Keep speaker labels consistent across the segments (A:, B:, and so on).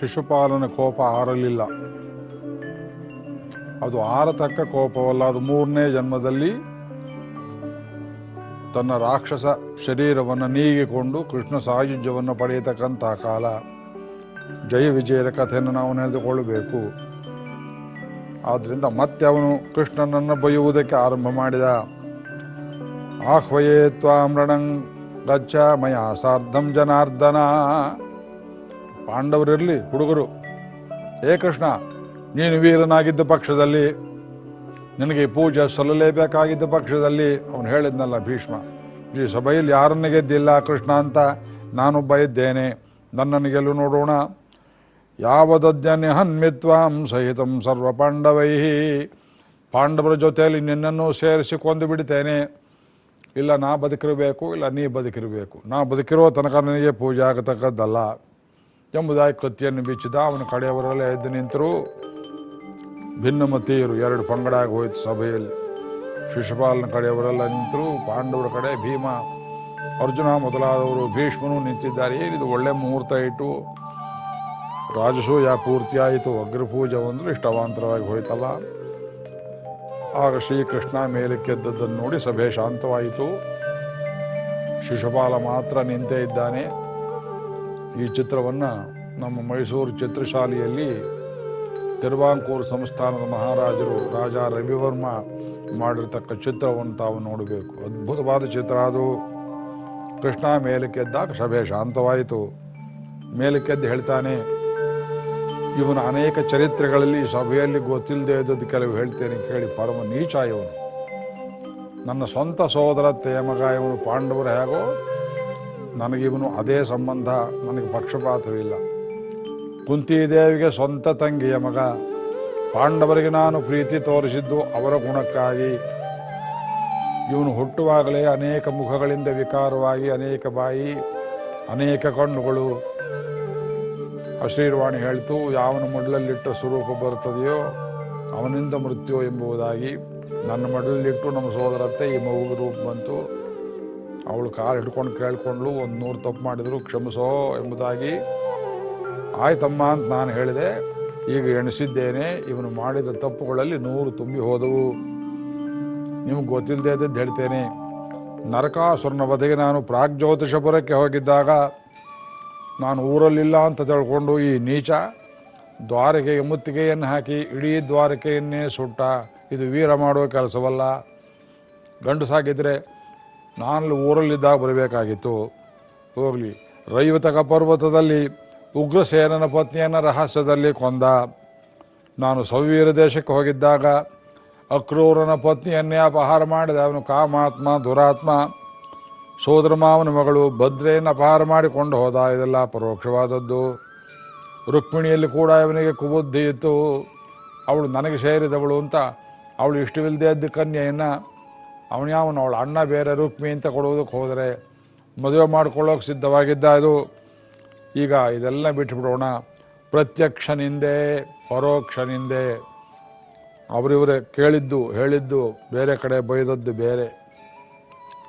A: ಶಿಶುಪಾಲನ ಕೋಪ ಆರಲಿಲ್ಲ ಅದು ಆರತಕ್ಕ ಕೋಪವಲ್ಲ, ಅದು ಮೂರನೇ ಜನ್ಮದಲ್ಲಿ ತನ್ನ ರಾಕ್ಷಸ ಶರೀರವನ್ನು ನೀಗಿಕೊಂಡು ಕೃಷ್ಣ ಸಾಯುಜ್ಯವನ್ನು ಪಡೆಯತಕ್ಕಂಥ ಕಾಲ. ಜಯ ವಿಜಯರ ಕಥೆಯನ್ನು ನಾವು ನೆನೆದುಕೊಳ್ಳಬೇಕು. ಆದ್ದರಿಂದ ಮತ್ತೆ ಅವನು ಕೃಷ್ಣನನ್ನು ಬೈಯುವುದಕ್ಕೆ ಆರಂಭ ಮಾಡಿದ. ಆಹ್ವಯೇ ಮೃಣಂ ಗಚ್ಚ ಮಯ ಸಾರ್ಧಂ ಜನಾರ್ದನ. ಪಾಂಡವರಿರಲಿ ಹುಡುಗರು. ಏ ಕೃಷ್ಣ, ನೀನು ವೀರನಾಗಿದ್ದ ಪಕ್ಷದಲ್ಲಿ, ನಿನಗೆ ಪೂಜೆ ಸಲ್ಲಲೇಬೇಕಾಗಿದ್ದ ಪಕ್ಷದಲ್ಲಿ ಅವನು ಹೇಳಿದ್ನಲ್ಲ ಭೀಷ್ಮ, ಈ ಸಭೆಯಲ್ಲಿ ಯಾರನ್ನು ಗೆದ್ದಿಲ್ಲ ಕೃಷ್ಣ ಅಂತ? ನಾನು ಇದ್ದೇನೆ ನನ್ನನ್ನು ಗೆಲ್ಲು ನೋಡೋಣ. ಯಾವದಜ್ಞನ್ಯ ಹನ್ಮಿತ್ವಾಂ ಸಹಿತಂ ಸರ್ವ ಪಾಂಡವೈ ಪಾಂಡವರ ಜೊತೆಯಲ್ಲಿ ನಿನ್ನನ್ನು ಸೇರಿಸಿ ಕೊಂದು ಬಿಡ್ತೇನೆ. ಇಲ್ಲ, ನಾ ಬದುಕಿರಬೇಕು, ಇಲ್ಲ, ನೀ ಬದುಕಿರಬೇಕು. ನಾ ಬದುಕಿರೋ ತನಕ ನನಗೆ ಪೂಜೆ ಆಗತಕ್ಕದ್ದಲ್ಲ. ಎಂಬುದಾಗಿ ಕತ್ತಿಯನ್ನು ಬಿಚ್ಚಿದ ಅವನ ಕಡೆಯವರೆಲ್ಲ ಎದ್ದು ನಿಂತರು. ಭಿನ್ನಮತೀಯರು ಎರಡು ಪಂಗಡಾಗಿ ಹೋಯ್ತು ಸಭೆಯಲ್ಲಿ. ಶಿಶುಪಾಲನ ಕಡೆಯವರೆಲ್ಲ ನಿಂತರು. ಪಾಂಡವರ ಕಡೆ ಭೀಮ, ಅರ್ಜುನ ಮೊದಲಾದವರು ಭೀಷ್ಮನು ನಿಂತಿದ್ದಾರೆ. ಏನಿದು, ಒಳ್ಳೆ ಮುಹೂರ್ತ ಇಟ್ಟು ರಾಜಸೂಯ ಪೂರ್ತಿ ಆಯಿತು ಅಗ್ರಪೂಜೆ ಒಂದು ಇಷ್ಟವಾಂತರವಾಗಿ ಹೋಯ್ತಲ್ಲ. ಆಗ ಶ್ರೀಕೃಷ್ಣ ಮೇಲಕ್ಕೆದ್ದದ್ದನ್ನು ನೋಡಿ ಸಭೆ ಶಾಂತವಾಯಿತು. ಶಿಶುಪಾಲ ಮಾತ್ರ ನಿಂತೇ ಇದ್ದಾನೆ. ಈ ಚಿತ್ರವನ್ನು ನಮ್ಮ ಮೈಸೂರು ಚಿತ್ರಶಾಲೆಯಲ್ಲಿ ತಿರುವಾಂಕೂರು ಸಂಸ್ಥಾನದ ಮಹಾರಾಜರು ರಾಜ ರವಿವರ್ಮ ಮಾಡಿರ್ತಕ್ಕ ಚಿತ್ರವನ್ನು ತಾವು ನೋಡಬೇಕು. ಅದ್ಭುತವಾದ ಚಿತ್ರ ಅದು. ಕೃಷ್ಣ ಮೇಲಕ್ಕೆದ್ದಾಗ ಸಭೆ ಶಾಂತವಾಯಿತು. ಮೇಲಕ್ಕೆದ್ದು ಹೇಳ್ತಾನೆ, ಇವನ ಅನೇಕ ಚರಿತ್ರೆಗಳಲ್ಲಿ ಸಭೆಯಲ್ಲಿ ಗೊತ್ತಿಲ್ಲದೆ ಇದ್ದದ್ದು ಕೆಲವು ಹೇಳ್ತೇನೆ ಕೇಳಿ ಪರಮ ನೀಚ ಇವನು. ನನ್ನ ಸ್ವಂತ ಸೋದರ, ತೇಮಗ, ಇವನು ಪಾಂಡವರು ಹೇಗೋ ನನಗಿವನು ಅದೇ ಸಂಬಂಧ, ನನಗೆ ಪಕ್ಷಪಾತವಿಲ್ಲ. ಕುಂತಿದೇವಿಗೆ ಸ್ವಂತ ತಂಗಿಯ ಮಗ. ಪಾಂಡವರಿಗೆ ನಾನು ಪ್ರೀತಿ ತೋರಿಸಿದ್ದು ಅವರ ಗುಣಕ್ಕಾಗಿ. ಇವನು ಹುಟ್ಟುವಾಗಲೇ ಅನೇಕ ಮುಖಗಳಿಂದ ವಿಕಾರವಾಗಿ ಅನೇಕ ಬಾಯಿ, ಅನೇಕ ಕಣ್ಣುಗಳು. ಅಶ್ರೀರ್ವಾಣಿ ಹೇಳ್ತು, ಯಾವನ ಮಡಲಲ್ಲಿಟ್ಟ ಸ್ವರೂಪ ಬರ್ತದೆಯೋ ಅವನಿಂದ ಮೃತ್ಯು ಎಂಬುದಾಗಿ. ನನ್ನ ಮಡಲಲ್ಲಿಟ್ಟು ನಮ್ಮ ಸೋದರತ್ತೆ ಈ ಮಗು ರೂಪ ಬಂತು. ಅವಳು ಕಾಲು ಹಿಡ್ಕೊಂಡು ಕೇಳ್ಕೊಂಡ್ಲು ಒಂದು ನೂರು ತಪ್ಪು ಮಾಡಿದ್ರು, ಕ್ಷಮಿಸೋ ಎಂಬುದಾಗಿ. ಆಯ್ತಮ್ಮ ಅಂತ ನಾನು ಹೇಳಿದೆ. ಈಗ ಎಣಿಸಿದ್ದೇನೆ, ಇವನು ಮಾಡಿದ ತಪ್ಪುಗಳಲ್ಲಿ ನೂರು ತುಂಬಿ ಹೋದವು. ನಿಮಗೆ ಗೊತ್ತಿಲ್ಲದೆ ಇದ್ದದ್ದು ಹೇಳ್ತೇನೆ. ನರಕಾಸುರನ ವಧೆಗೆ ನಾನು ಪ್ರಾಗ್ಜ್ಯೋತಿಷಪುರಕ್ಕೆ ಹೋಗಿದ್ದಾಗ ನಾನು ಊರಲ್ಲಿಲ್ಲ ಅಂತ ತಿಳ್ಕೊಂಡು ಈ ನೀಚ ದ್ವಾರಕೆಗೆ ಮುತ್ತಿಗೆಯನ್ನು ಹಾಕಿ ಇಡೀ ದ್ವಾರಕೆಯನ್ನೇ ಸುಟ್ಟ. ಇದು ವೀರ ಮಾಡುವ ಕೆಲಸವಲ್ಲ. ಗಂಡಸಾಗಿದ್ದರೆ ನಾನು ಊರಲ್ಲಿದ್ದಾಗ ಬರಬೇಕಾಗಿತ್ತು. ಹೋಗಲಿ. ರೈವತಕ ಪರ್ವತದಲ್ಲಿ ಉಗ್ರಸೇನನ ಪತ್ನಿಯನ್ನು ರಹಸ್ಯದಲ್ಲಿ ಕೊಂದ. ನಾನು ಸವೀರ ದೇಶಕ್ಕೆ ಹೋಗಿದ್ದಾಗ ಅಕ್ರೂರನ ಪತ್ನಿಯನ್ನೇ ಅಪಹಾರ ಮಾಡಿದ. ಅವನು ಕಾಮಾತ್ಮ, ದುರಾತ್ಮ, ಸೋದರ ಮಾವನ ಮಗಳು ಭದ್ರೆಯನ್ನು ಅಪಹಾರ ಮಾಡಿಕೊಂಡು ಹೋದ. ಇದೆಲ್ಲ ಪರೋಕ್ಷವಾದದ್ದು. ರುಕ್ಮಿಣಿಯಲ್ಲಿ ಕೂಡ ಇವನಿಗೆ ಕುಬುದ್ಧಿ ಇತ್ತು. ಅವಳು ನನಗೆ ಸೇರಿದವಳು ಅಂತ ಅವಳು ಇಷ್ಟವಿಲ್ಲದೆ ಇದ್ದ ಕನ್ಯೆಯನ್ನು ಅವನ್ಯಾವನು ಅವಳ ಅಣ್ಣ ಬೇರೆ ರೂಪ್ಮಿ ಅಂತ ಕೊಡೋದಕ್ಕೆ ಹೋದರೆ ಮದುವೆ ಮಾಡ್ಕೊಳ್ಳೋಕೆ ಸಿದ್ಧವಾಗಿದ್ದ ಅದು ಈಗ ಇದೆಲ್ಲ ಬಿಟ್ಬಿಡೋಣ. ಪ್ರತ್ಯಕ್ಷ ಪರೋಕ್ಷನಿಂದೆ ಪರೋಕ್ಷ ನಿಂದೆ. ಅವರಿವರೇ ಕೇಳಿದ್ದು, ಹೇಳಿದ್ದು, ಬೇರೆ ಕಡೆ ಬೈದದ್ದು ಬೇರೆ.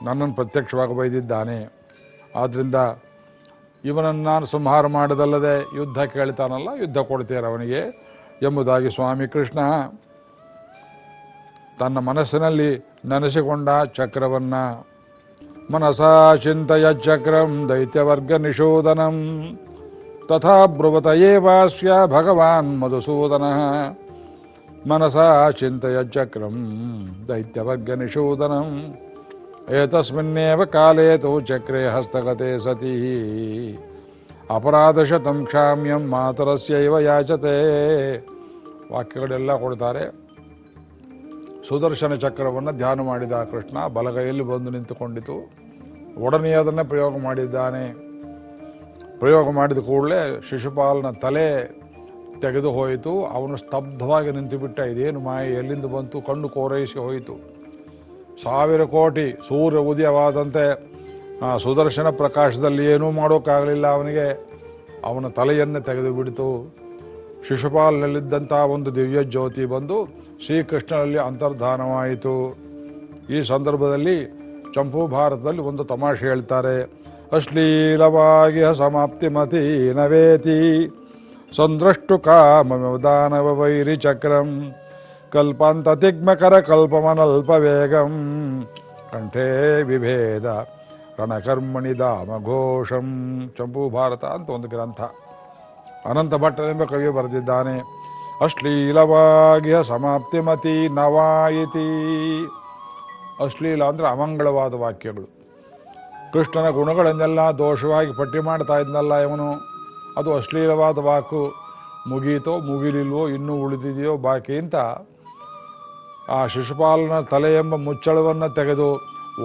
A: ನನ್ನನ್ನು ಪ್ರತ್ಯಕ್ಷವಾಗಿ ಬೈದಿದ್ದಾನೆ. ಆದ್ದರಿಂದ ಇವನನ್ನು ನಾನು ಸಂಹಾರ ಮಾಡದಲ್ಲದೆ ಯುದ್ಧ ಕೇಳ್ತಾನಲ್ಲ, ಯುದ್ಧ ಕೊಡ್ತೇನೆ ಅವನಿಗೆ. ಎಂಬುದಾಗಿ ಸ್ವಾಮಿ ಕೃಷ್ಣ ತನ್ನ ಮನಸ್ಸಿನಲ್ಲಿ ನೆನೆಸಿಕೊಂಡ ಚಕ್ರವನ್ನ. ಮನಸಾ ಚಿಂತೆಯ ಚಕ್ರಂ ದೈತ್ಯವರ್ಗ ನಿಷೋದನಂ. ತಥಾ ಬ್ರುವತ ಏವಾಸ್ಯ ಭಗವಾನ್ ಮಧುಸೂದನ. ಮನಸಾ ಚಿಂತೆಯ ಚಕ್ರಂ ದೈತ್ಯವರ್ಗ ನಿಷೋದನಂ. ಏತಸ್ಮಿನ್ನೇವ ಕಾಲೇ ತೋ ಚಕ್ರೆ ಹಸ್ತಗತೆ ಸತಿ. ಅಪರಾಧಶತಂ ಕ್ಷಾಮ್ಯಂ ಮಾತರಸ್ಯೈವ ಯಾಚತೆ. ವಾಕ್ಯಗಳೆಲ್ಲ ಕೊಡ್ತಾರೆ. ಸುದರ್ಶನ ಚಕ್ರವನ್ನು ಧ್ಯಾನ ಮಾಡಿದ ಕೃಷ್ಣ ಬಲಗೈಯಲ್ಲಿ ಬಂದು ನಿಂತುಕೊಂಡಿತು. ಒಡನೆ ಅದನ್ನೇ ಪ್ರಯೋಗ ಮಾಡಿದ್ದಾನೆ. ಪ್ರಯೋಗ ಮಾಡಿದ ಕೂಡಲೇ ಶಿಶುಪಾಲನ ತಲೆ ತೆಗೆದು ಹೋಯಿತು. ಅವನು ಸ್ತಬ್ಧವಾಗಿ ನಿಂತುಬಿಟ್ಟ ಇದೇನು ಮಾಯ? ಎಲ್ಲಿಂದ ಬಂತು? ಕಣ್ಣು ಕೋರೈಸಿ ಹೋಯಿತು. ಸಾವಿರ ಕೋಟಿ ಸೂರ್ಯ ಉದಯವಾದಂತೆ ಸುದರ್ಶನ ಪ್ರಕಾಶದಲ್ಲಿ ಏನೂ ಮಾಡೋಕ್ಕಾಗಲಿಲ್ಲ ಅವನಿಗೆ. ಅವನ ತಲೆಯನ್ನೇ ತೆಗೆದು ಬಿಡಿತು. ಶಿಶುಪಾಲನಲ್ಲಿದ್ದಂಥ ಒಂದು ದಿವ್ಯ ಜ್ಯೋತಿ ಬಂದು ಶ್ರೀಕೃಷ್ಣನಲ್ಲಿ ಅಂತರ್ಧಾನವಾಯಿತು. ಈ ಸಂದರ್ಭದಲ್ಲಿ ಚಂಪು ಭಾರತದಲ್ಲಿ ಒಂದು ತಮಾಷೆ ಹೇಳ್ತಾರೆ. ಅಶ್ಲೀಲವಾಗಿ ಸಮಾಪ್ತಿ ಮತಿ ನವೇತಿ ಸಂದ್ರಷ್ಟು ಕಾಮದಾನವ ವೈರಿ ಚಕ್ರಂ. ಕಲ್ಪಾಂತತಿಗ್ಮಕರ ಕಲ್ಪಮನಲ್ಪ ವೇಗಂ. ಕಂಠೇ ವಿಭೇದ ರಣಕರ್ಮಣಿ ದಾಮಘೋಷಂ. ಚಂಪೂ ಭಾರತ ಅಂತ ಒಂದು ಗ್ರಂಥ. ಅನಂತ ಎಂಬ ಕವಿ ಬರೆದಿದ್ದಾನೆ ಅಶ್ಲೀಲವಾಗಿಯ ಸಮಾಪ್ತಿಮತಿ ನವಾಯಿತಿ. ಅಶ್ಲೀಲ ಅಂದ್ರೆ ಅಮಂಗಳವಾದ ವಾಕ್ಯಗಳು. ಕೃಷ್ಣನ ಗುಣಗಳನ್ನೆಲ್ಲ ದೋಷವಾಗಿ ಪಟ್ಟಿ ಮಾಡ್ತಾ ಇದ್ನಲ್ಲ ಇವನು. ಅದು ಅಶ್ಲೀಲವಾದ ವಾಕು. ಮುಗೀತೋ, ಮುಗಿಲಿಲ್ವೋ, ಇನ್ನೂ ಉಳಿದಿದೆಯೋ, ಬಾಕಿ ಅಂತ ಆ ಶಿಶುಪಾಲನ ತಲೆ ಎಂಬ ಮುಚ್ಚಳವನ್ನು ತೆಗೆದು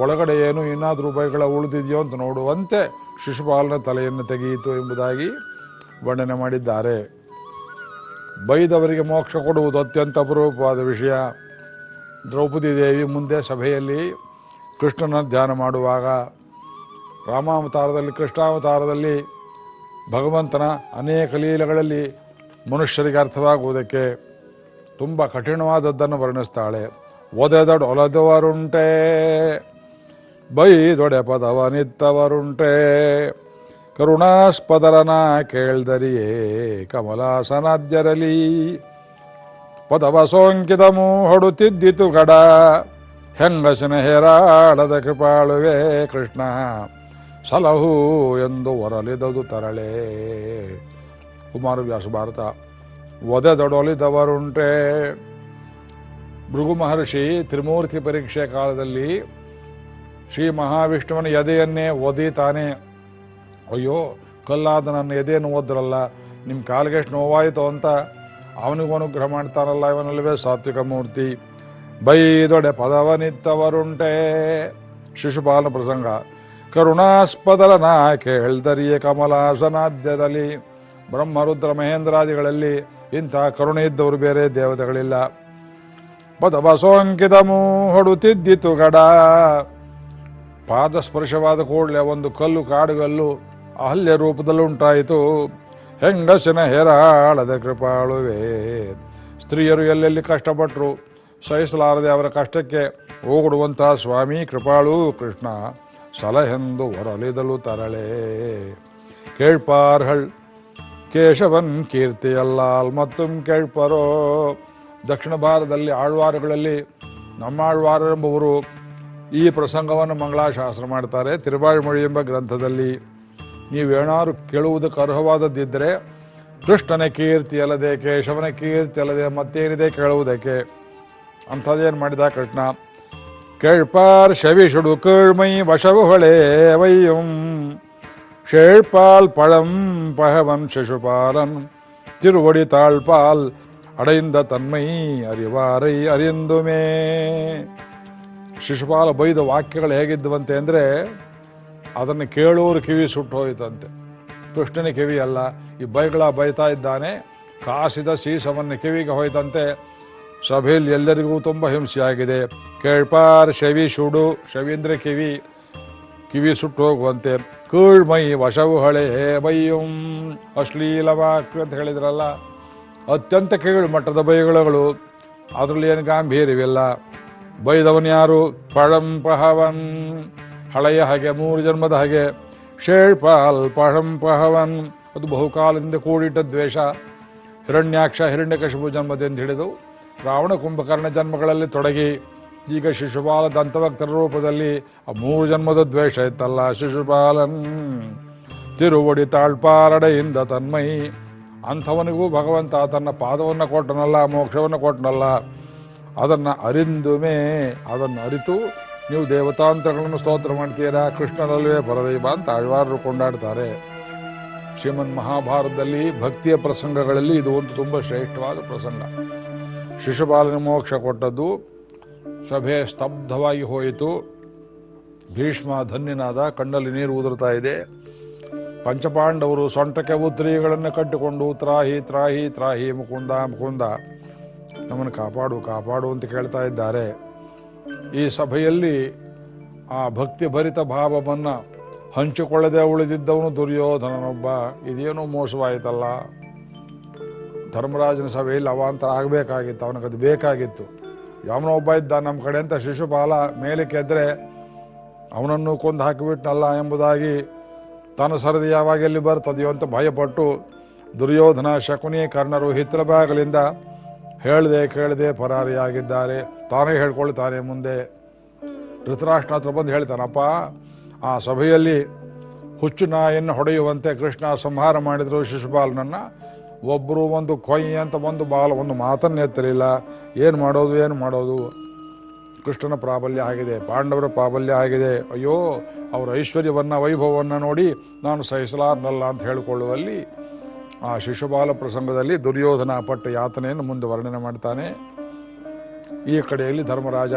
A: ಒಳಗಡೆ ಏನು ಇನ್ನಾದರೂ ಬೈಗಳ ಉಳಿದಿದೆಯೋ ಅಂತ ನೋಡುವಂತೆ ಶಿಶುಪಾಲನ ತಲೆಯನ್ನು ತೆಗೆಯಿತು ಎಂಬುದಾಗಿ ವರ್ಣನೆ ಮಾಡಿದ್ದಾರೆ. ಬೈದವರಿಗೆ ಮೋಕ್ಷ ಕೊಡುವುದು ಅತ್ಯಂತ ಅಪರೂಪವಾದ ವಿಷಯ. ದ್ರೌಪದಿ ದೇವಿ ಮುಂದೆ ಸಭೆಯಲ್ಲಿ ಕೃಷ್ಣನ ಧ್ಯಾನ ಮಾಡುವಾಗ, ರಾಮಾವತಾರದಲ್ಲಿ, ಕೃಷ್ಣಾವತಾರದಲ್ಲಿ ಭಗವಂತನ ಅನೇಕ ಲೀಲೆಗಳಲ್ಲಿ ಮನುಷ್ಯರಿಗೆ ಅರ್ಥವಾಗುವುದಕ್ಕೆ ತುಂಬ ಕಠಿಣವಾದದ್ದನ್ನು ವರ್ಣಿಸ್ತಾಳೆ. ಒದೆದಡ್ ಒಲದವರುಂಟೆ, ಬೈದೊಡೆ ಪದವನಿತ್ತವರುಂಟೆ. ಕರುಣಾಸ್ಪದರನ ಕೇಳ್ದರಿಯೇ ಕಮಲಾಸನಾದ್ಯರಲಿ. ಪದವ ಸೋಂಕಿತಮು ಹೊಡುತ್ತಿದ್ದಿತು ಗಡ ಹೆಂಗಸಿನ ಹೇರಾಳದ ಕೃಪಾಳುವೆ ಕೃಷ್ಣ. ಸಲಹು ಎಂದು ಒರಲಿದದು ತರಳೆ. ಕುಮಾರವ್ಯಾಸ ಭಾರತ, ಒದೆದೊಡೊಲಿದವರುಂಟೆ. ಭೃಗು ಮಹರ್ಷಿ ತ್ರಿಮೂರ್ತಿ ಪರೀಕ್ಷೆ ಕಾಲದಲ್ಲಿ ಶ್ರೀ ಮಹಾವಿಷ್ಣುವನ ಎದೆಯನ್ನೇ ಒದೀತಾನೆ. ಅಯ್ಯೋ, ಕಲ್ಲಾದ ನನ್ನ ಎದೇನು ಓದ್ರಲ್ಲ ನಿಮ್ಮ ಕಾಲಿಗೆ ಎಷ್ಟು ನೋವಾಯಿತು ಅಂತ. ಅವನಿಗೂ ಅನುಗ್ರಹ ಮಾಡ್ತಾನಲ್ಲ ಇವನಲ್ಲವೇ ಸಾತ್ವಿಕ ಮೂರ್ತಿ. ಬೈದೊಡೆ ಪದವನಿತ್ತವರುಂಟೆ ಶಿಶುಪಾಲನ ಪ್ರಸಂಗ. ಕರುಣಾಸ್ಪದರನ ಕೇಳ್ದರಿಯೇ ಕಮಲಾಸನಾದ್ಯದಲ್ಲಿ. ಬ್ರಹ್ಮರುದ್ರ ಮಹೇಂದ್ರಾದಿಗಳಲ್ಲಿ ಇಂಥ ಕರುಣೆ ಇದ್ದವರು ಬೇರೆ ದೇವತೆಗಳಿಲ್ಲ. ಪದವ ಸೋಂಕಿತಮು ಹೊಡುತ್ತಿದ್ದಿತು ಗಡ. ಪಾದ ಸ್ಪರ್ಶವಾದ ಕೂಡಲೇ ಒಂದು ಕಲ್ಲು ಕಾಡುಗಲ್ಲು ಅಹಲ್ಯ ರೂಪದಲ್ಲಿ ಉಂಟಾಯಿತು. ಹೆಂಗಸಿನ ಹೇರಾಳದ ಕೃಪಾಳುವೆ. ಸ್ತ್ರೀಯರು ಎಲ್ಲೆಲ್ಲಿ ಕಷ್ಟಪಟ್ಟರು ಸಹಿಸಲಾರದೆ ಅವರ ಕಷ್ಟಕ್ಕೆ ಹೋಗಿಡುವಂಥ ಸ್ವಾಮಿ ಕೃಪಾಳು ಕೃಷ್ಣ ಸಲಹೆಂದು ಹೊರಲಿದಲು ತರಳೆ. ಕೇಳ್ಪಾರ್ಹಳ್ ಕೇಶವನ್ ಕೀರ್ತಿಯಲ್ಲಾಲ್ ಮತ್ತು ಕೇಳ್ಪರೋ. ದಕ್ಷಿಣ ಭಾರತದಲ್ಲಿ ಆಳ್ವಾರಗಳಲ್ಲಿ ನಮ್ಮ ಆಳ್ವಾರರೆಂಬುವರು ಈ ಪ್ರಸಂಗವನ್ನು ಮಂಗಳಾಶಾಸ್ತ್ರ ಮಾಡ್ತಾರೆ. ತಿರುಬಾಳ್ಮೊಳಿ ಎಂಬ ಗ್ರಂಥದಲ್ಲಿ ನೀವೇನಾರು ಕೇಳುವುದಕ್ಕೆ ಅರ್ಹವಾದದ್ದಿದ್ದರೆ ಕೃಷ್ಣನ ಕೀರ್ತಿ ಅಲ್ಲದೆ ಕೇಶವನ ಕೀರ್ತಿ ಅಲ್ಲದೆ ಮತ್ತೇನಿದೆ ಕೇಳುವುದಕ್ಕೆ? ಅಂಥದ್ದೇನು ಮಾಡಿದ ಕೃಷ್ಣ? ಕೇಳ್ಪಾರ್ ಶವಿಷುಡು ಕಳ್ಮೈ ವಶವು ಹೊಳೆ ವೈಯಂ ಶೇಳ್ಪಾಲ್ ಪಳಂ ಪಹವಂ ಶಿಶುಪಾಲಂ, ತಿರುವಡಿ ತಾಳ್ಪಾಲ್ ಅಡೆಯಿಂದ ತನ್ಮೈ ಅರಿವಾರೈ ಅರಿಂದುಮೇ ಶಿಶುಪಾಲ ಬೈದ ವಾಕ್ಯಗಳು ಹೇಗಿದ್ದುವಂತೆ ಅಂದರೆ ಅದನ್ನು ಕೇಳುವರು ಕಿವಿ ಸುಟ್ಟು ಹೋಯಿತಂತೆ. ಕೃಷ್ಣನ ಕಿವಿ ಅಲ್ಲ. ಈ ಬೈಗಳ ಬೈತಾ ಇದ್ದಾನೆ. ಕಾಸಿದ ಸೀಸವನ್ನು ಕಿವಿಗೆ ಹೋಯ್ತಂತೆ. ಸಭೆಯಲ್ಲಿ ಎಲ್ಲರಿಗೂ ತುಂಬ ಹಿಂಸೆಯಾಗಿದೆ. ಕೇಳ್ಪಾರ್ ಶವಿ ಶುಡು ಶವೀಂದ್ರ ಕಿವಿ ಕಿವಿ ಸುಟ್ಟು ಹೋಗುವಂತೆ. ಕೀಳ್ಮೈ ವಶವು ಹಳೆ ಬೈಯುಂ. ಅಶ್ಲೀಲವಾಕ್ ಅಂತ ಹೇಳಿದ್ರಲ್ಲ. ಅತ್ಯಂತ ಕೀಳು ಮಟ್ಟದ ಬೈಗಳಗಳು. ಅದರಲ್ಲಿ ಏನು ಗಾಂಭೀರ್ಯವಿಲ್ಲ. ಬೈದವನ್ ಯಾರು ಪಳಂ ಪಹವನ್ ಹಳೆಯ ಹಾಗೆ, ಮೂರು ಜನ್ಮದ ಹಾಗೆ. ಶೇಳ್ಪಾಲ್ ಪಳಂ ಪಹವನ್. ಅದು ಬಹುಕಾಲದಿಂದ ಕೂಡಿಟ್ಟ ದ್ವೇಷ. ಹಿರಣ್ಯಾಕ್ಷ, ಹಿರಣ್ಯಕಶಿಪು ಜನ್ಮದಿಂದ ಹಿಡಿದು ರಾವಣ ಕುಂಭಕರ್ಣ ಜನ್ಮಗಳಲ್ಲಿ ತೊಡಗಿ. ಈಗ ಶಿಶುಪಾಲ ದಂತವಕ್ತರ ರೂಪದಲ್ಲಿ ಆ ಮೂರು ಜನ್ಮದ ದ್ವೇಷ ಇತ್ತಲ್ಲ ಶಿಶುಪಾಲನ್. ತಿರುವಡಿ ತಾಳ್ಪಾರಡೆಯಿಂದ ತನ್ಮಯಿ ಅಂಥವನಿಗೂ ಭಗವಂತ ತನ್ನ ಪಾದವನ್ನು ಕೊಟ್ಟನಲ್ಲ, ಮೋಕ್ಷವನ್ನು ಕೊಟ್ಟನಲ್ಲ. ಅದನ್ನು ಅರಿಂದುಮೇ, ಅದನ್ನು ಅರಿತು ನೀವು ದೇವತಾಂತರಗಳನ್ನು ಸ್ತೋತ್ರ ಮಾಡ್ತೀರಾ? ಕೃಷ್ಣರಲ್ವೇ ಪರದೈವ ಅಂತ ಆಳ್ವಾರರು ಕೊಂಡಾಡ್ತಾರೆ. ಶ್ರೀಮನ್ ಮಹಾಭಾರತದಲ್ಲಿ ಭಕ್ತಿಯ ಪ್ರಸಂಗಗಳಲ್ಲಿ ಇದು ಒಂದು ತುಂಬ ಶ್ರೇಷ್ಠವಾದ ಪ್ರಸಂಗ. ಶಿಶುಪಾಲನ ಮೋಕ್ಷ ಕೊಟ್ಟದ್ದು, ಸಭೆ ಸ್ತಬ್ಧವಾಗಿ ಹೋಯಿತು. ಭೀಷ್ಮ ಧನ್ಯನಾದ, ಕಣ್ಣಲ್ಲಿ ನೀರು ಉದುರ್ತಾ ಇದೆ. ಪಂಚಪಾಂಡವರು ಸೊಂಟಕ್ಕೆ ಉತ್ರಿಗಳನ್ನು ಕಟ್ಟಿಕೊಂಡು, ತ್ರಾಹಿ ತ್ರಾಹಿ ತ್ರಾಹಿ, ಮುಕುಂದ ಮುಕುಂದ ನಮ್ಮನ್ನು ಕಾಪಾಡು ಕಾಪಾಡು ಅಂತ ಕೇಳ್ತಾ ಇದ್ದಾರೆ. ಈ ಸಭೆಯಲ್ಲಿ ಆ ಭಕ್ತಿ ಭರಿತ ಭಾವವನ್ನು ಹಂಚಿಕೊಳ್ಳದೆ ಉಳಿದಿದ್ದವನು ದುರ್ಯೋಧನನೊಬ್ಬ. ಇದೇನೋ ಮೋಸವಾಯಿತಲ್ಲ. ಧರ್ಮರಾಜನ ಸಭೆಯಲ್ಲಿ ಅವಾಂತರ ಆಗಬೇಕಾಗಿತ್ತು, ಅವನಿಗೆ ಅದು ಬೇಕಾಗಿತ್ತು. ಯಾವನೋ ಒಬ್ಬ ಇದ್ದ ನಮ್ಮ ಕಡೆ ಅಂತ ಶಿಶುಪಾಲ ಮೇಲಕ್ಕೆ ಎದ್ರೆ ಅವನನ್ನು ಕೊಂದು ಹಾಕಿಬಿಟ್ನಲ್ಲ ಎಂಬುದಾಗಿ ತನ್ನ ಸರದಿ ಯಾವಾಗ ಎಲ್ಲಿ ಬರ್ತದೆಯೋ ಅಂತ ಭಯಪಟ್ಟು ದುರ್ಯೋಧನ ಶಕುನಿ ಕರ್ಣರು ಹಿತ್ತಲ ಬಾಗಲಿಂದ ಹೇಳದೆ ಕೇಳದೆ ಪರಾರಿಯಾಗಿದ್ದಾರೆ. ತಾನೇ ಹೇಳ್ಕೊಳ್ತಾನೆ ಮುಂದೆ. ಧೃತರಾಷ್ಟ್ರ ಹತ್ರ ಬಂದು ಹೇಳ್ತಾನಪ್ಪ, ಆ ಸಭೆಯಲ್ಲಿ ಹುಚ್ಚು ನಾಯನ್ನು ಹೊಡೆಯುವಂತೆ ಕೃಷ್ಣ ಸಂಹಾರ ಮಾಡಿದರು ಶಿಶುಪಾಲನನ್ನು ಒಬ್ಬರು ಒಂದು ಕೊಯ್ ಅಂತ ಒಂದು ಬಾಲ ಒಂದು ಮಾತನ್ನು ಎತ್ತಲಿಲ್ಲ. ಏನು ಮಾಡೋದು ಏನು ಮಾಡೋದು? ಕೃಷ್ಣನ ಪ್ರಾಬಲ್ಯ ಆಗಿದೆ, ಪಾಂಡವರ ಪ್ರಾಬಲ್ಯ ಆಗಿದೆ. ಅಯ್ಯೋ, ಅವರ ಐಶ್ವರ್ಯವನ್ನು, ವೈಭವವನ್ನು ನೋಡಿ ನಾನು ಸಹಿಸಲಾರನಲ್ಲ ಅಂತ ಹೇಳಿಕೊಳ್ಳುವಲ್ಲಿ ಆ ಶಿಶುಪಾಲ ಪ್ರಸಂಗದಲ್ಲಿ ದುರ್ಯೋಧನ ಪಟ್ಟ ಯಾತನೆಯನ್ನು ಮುಂದೆ ವರ್ಣನೆ ಮಾಡ್ತಾನೆ. ಈ ಕಡೆಯಲ್ಲಿ ಧರ್ಮರಾಜ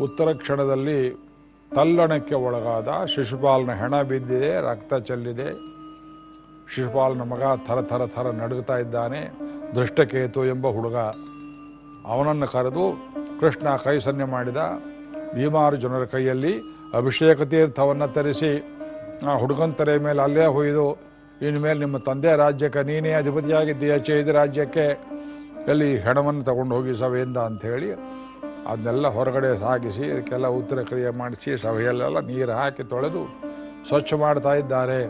A: ಉತ್ತರ ಕ್ಷಣದಲ್ಲಿ ತಲ್ಲಣಕ್ಕೆ ಒಳಗಾದ ಶಿಶುಪಾಲನ ಹೆಣ ಬಿದ್ದಿದೆ, ರಕ್ತ ಚೆಲ್ಲಿದೆ. ಶಿಶುಪಾಲನ ಮಗ ಥರ ಥರ ಥರ ನಡುಗ್ತಾ ಇದ್ದಾನೆ. ದೃಷ್ಟಕೇತು ಎಂಬ ಹುಡುಗ ಅವನನ್ನು ಕರೆದು ಕೃಷ್ಣ ಕೈ ಸನ್ನೆ ಮಾಡಿದ. ಭೀಮಾರ್ಜುನರ ಕೈಯಲ್ಲಿ ಅಭಿಷೇಕ ತೀರ್ಥವನ್ನು ತರಿಸಿ, ಆ ಹುಡುಗನ ತಲೆ ಮೇಲೆ ಅಲ್ಲೇ ಹೊಯ್ದು ಇನ್ಮೇಲೆ ನಿಮ್ಮ ತಂದೆ ರಾಜ್ಯಕ್ಕೆ, ನೀನೇ ಅಧಿಪತಿಯಾಗಿದ್ದೀಯ ಚೈದ ರಾಜ್ಯಕ್ಕೆ, ಎಲ್ಲಿ ಹೆಣವನ್ನು ತಗೊಂಡು ಹೋಗಿ ಸಭೆಯಿಂದ ಅಂಥೇಳಿ ಅದನ್ನೆಲ್ಲ ಹೊರಗಡೆ ಸಾಗಿಸಿ ಅದಕ್ಕೆಲ್ಲ ಉತ್ತರ ಕ್ರಿಯೆ ಮಾಡಿಸಿ, ಸಭೆಯಲ್ಲೆಲ್ಲ ನೀರು ಹಾಕಿ ತೊಳೆದು ಸ್ವಚ್ಛ ಮಾಡ್ತಾ ಇದ್ದಾರೆ.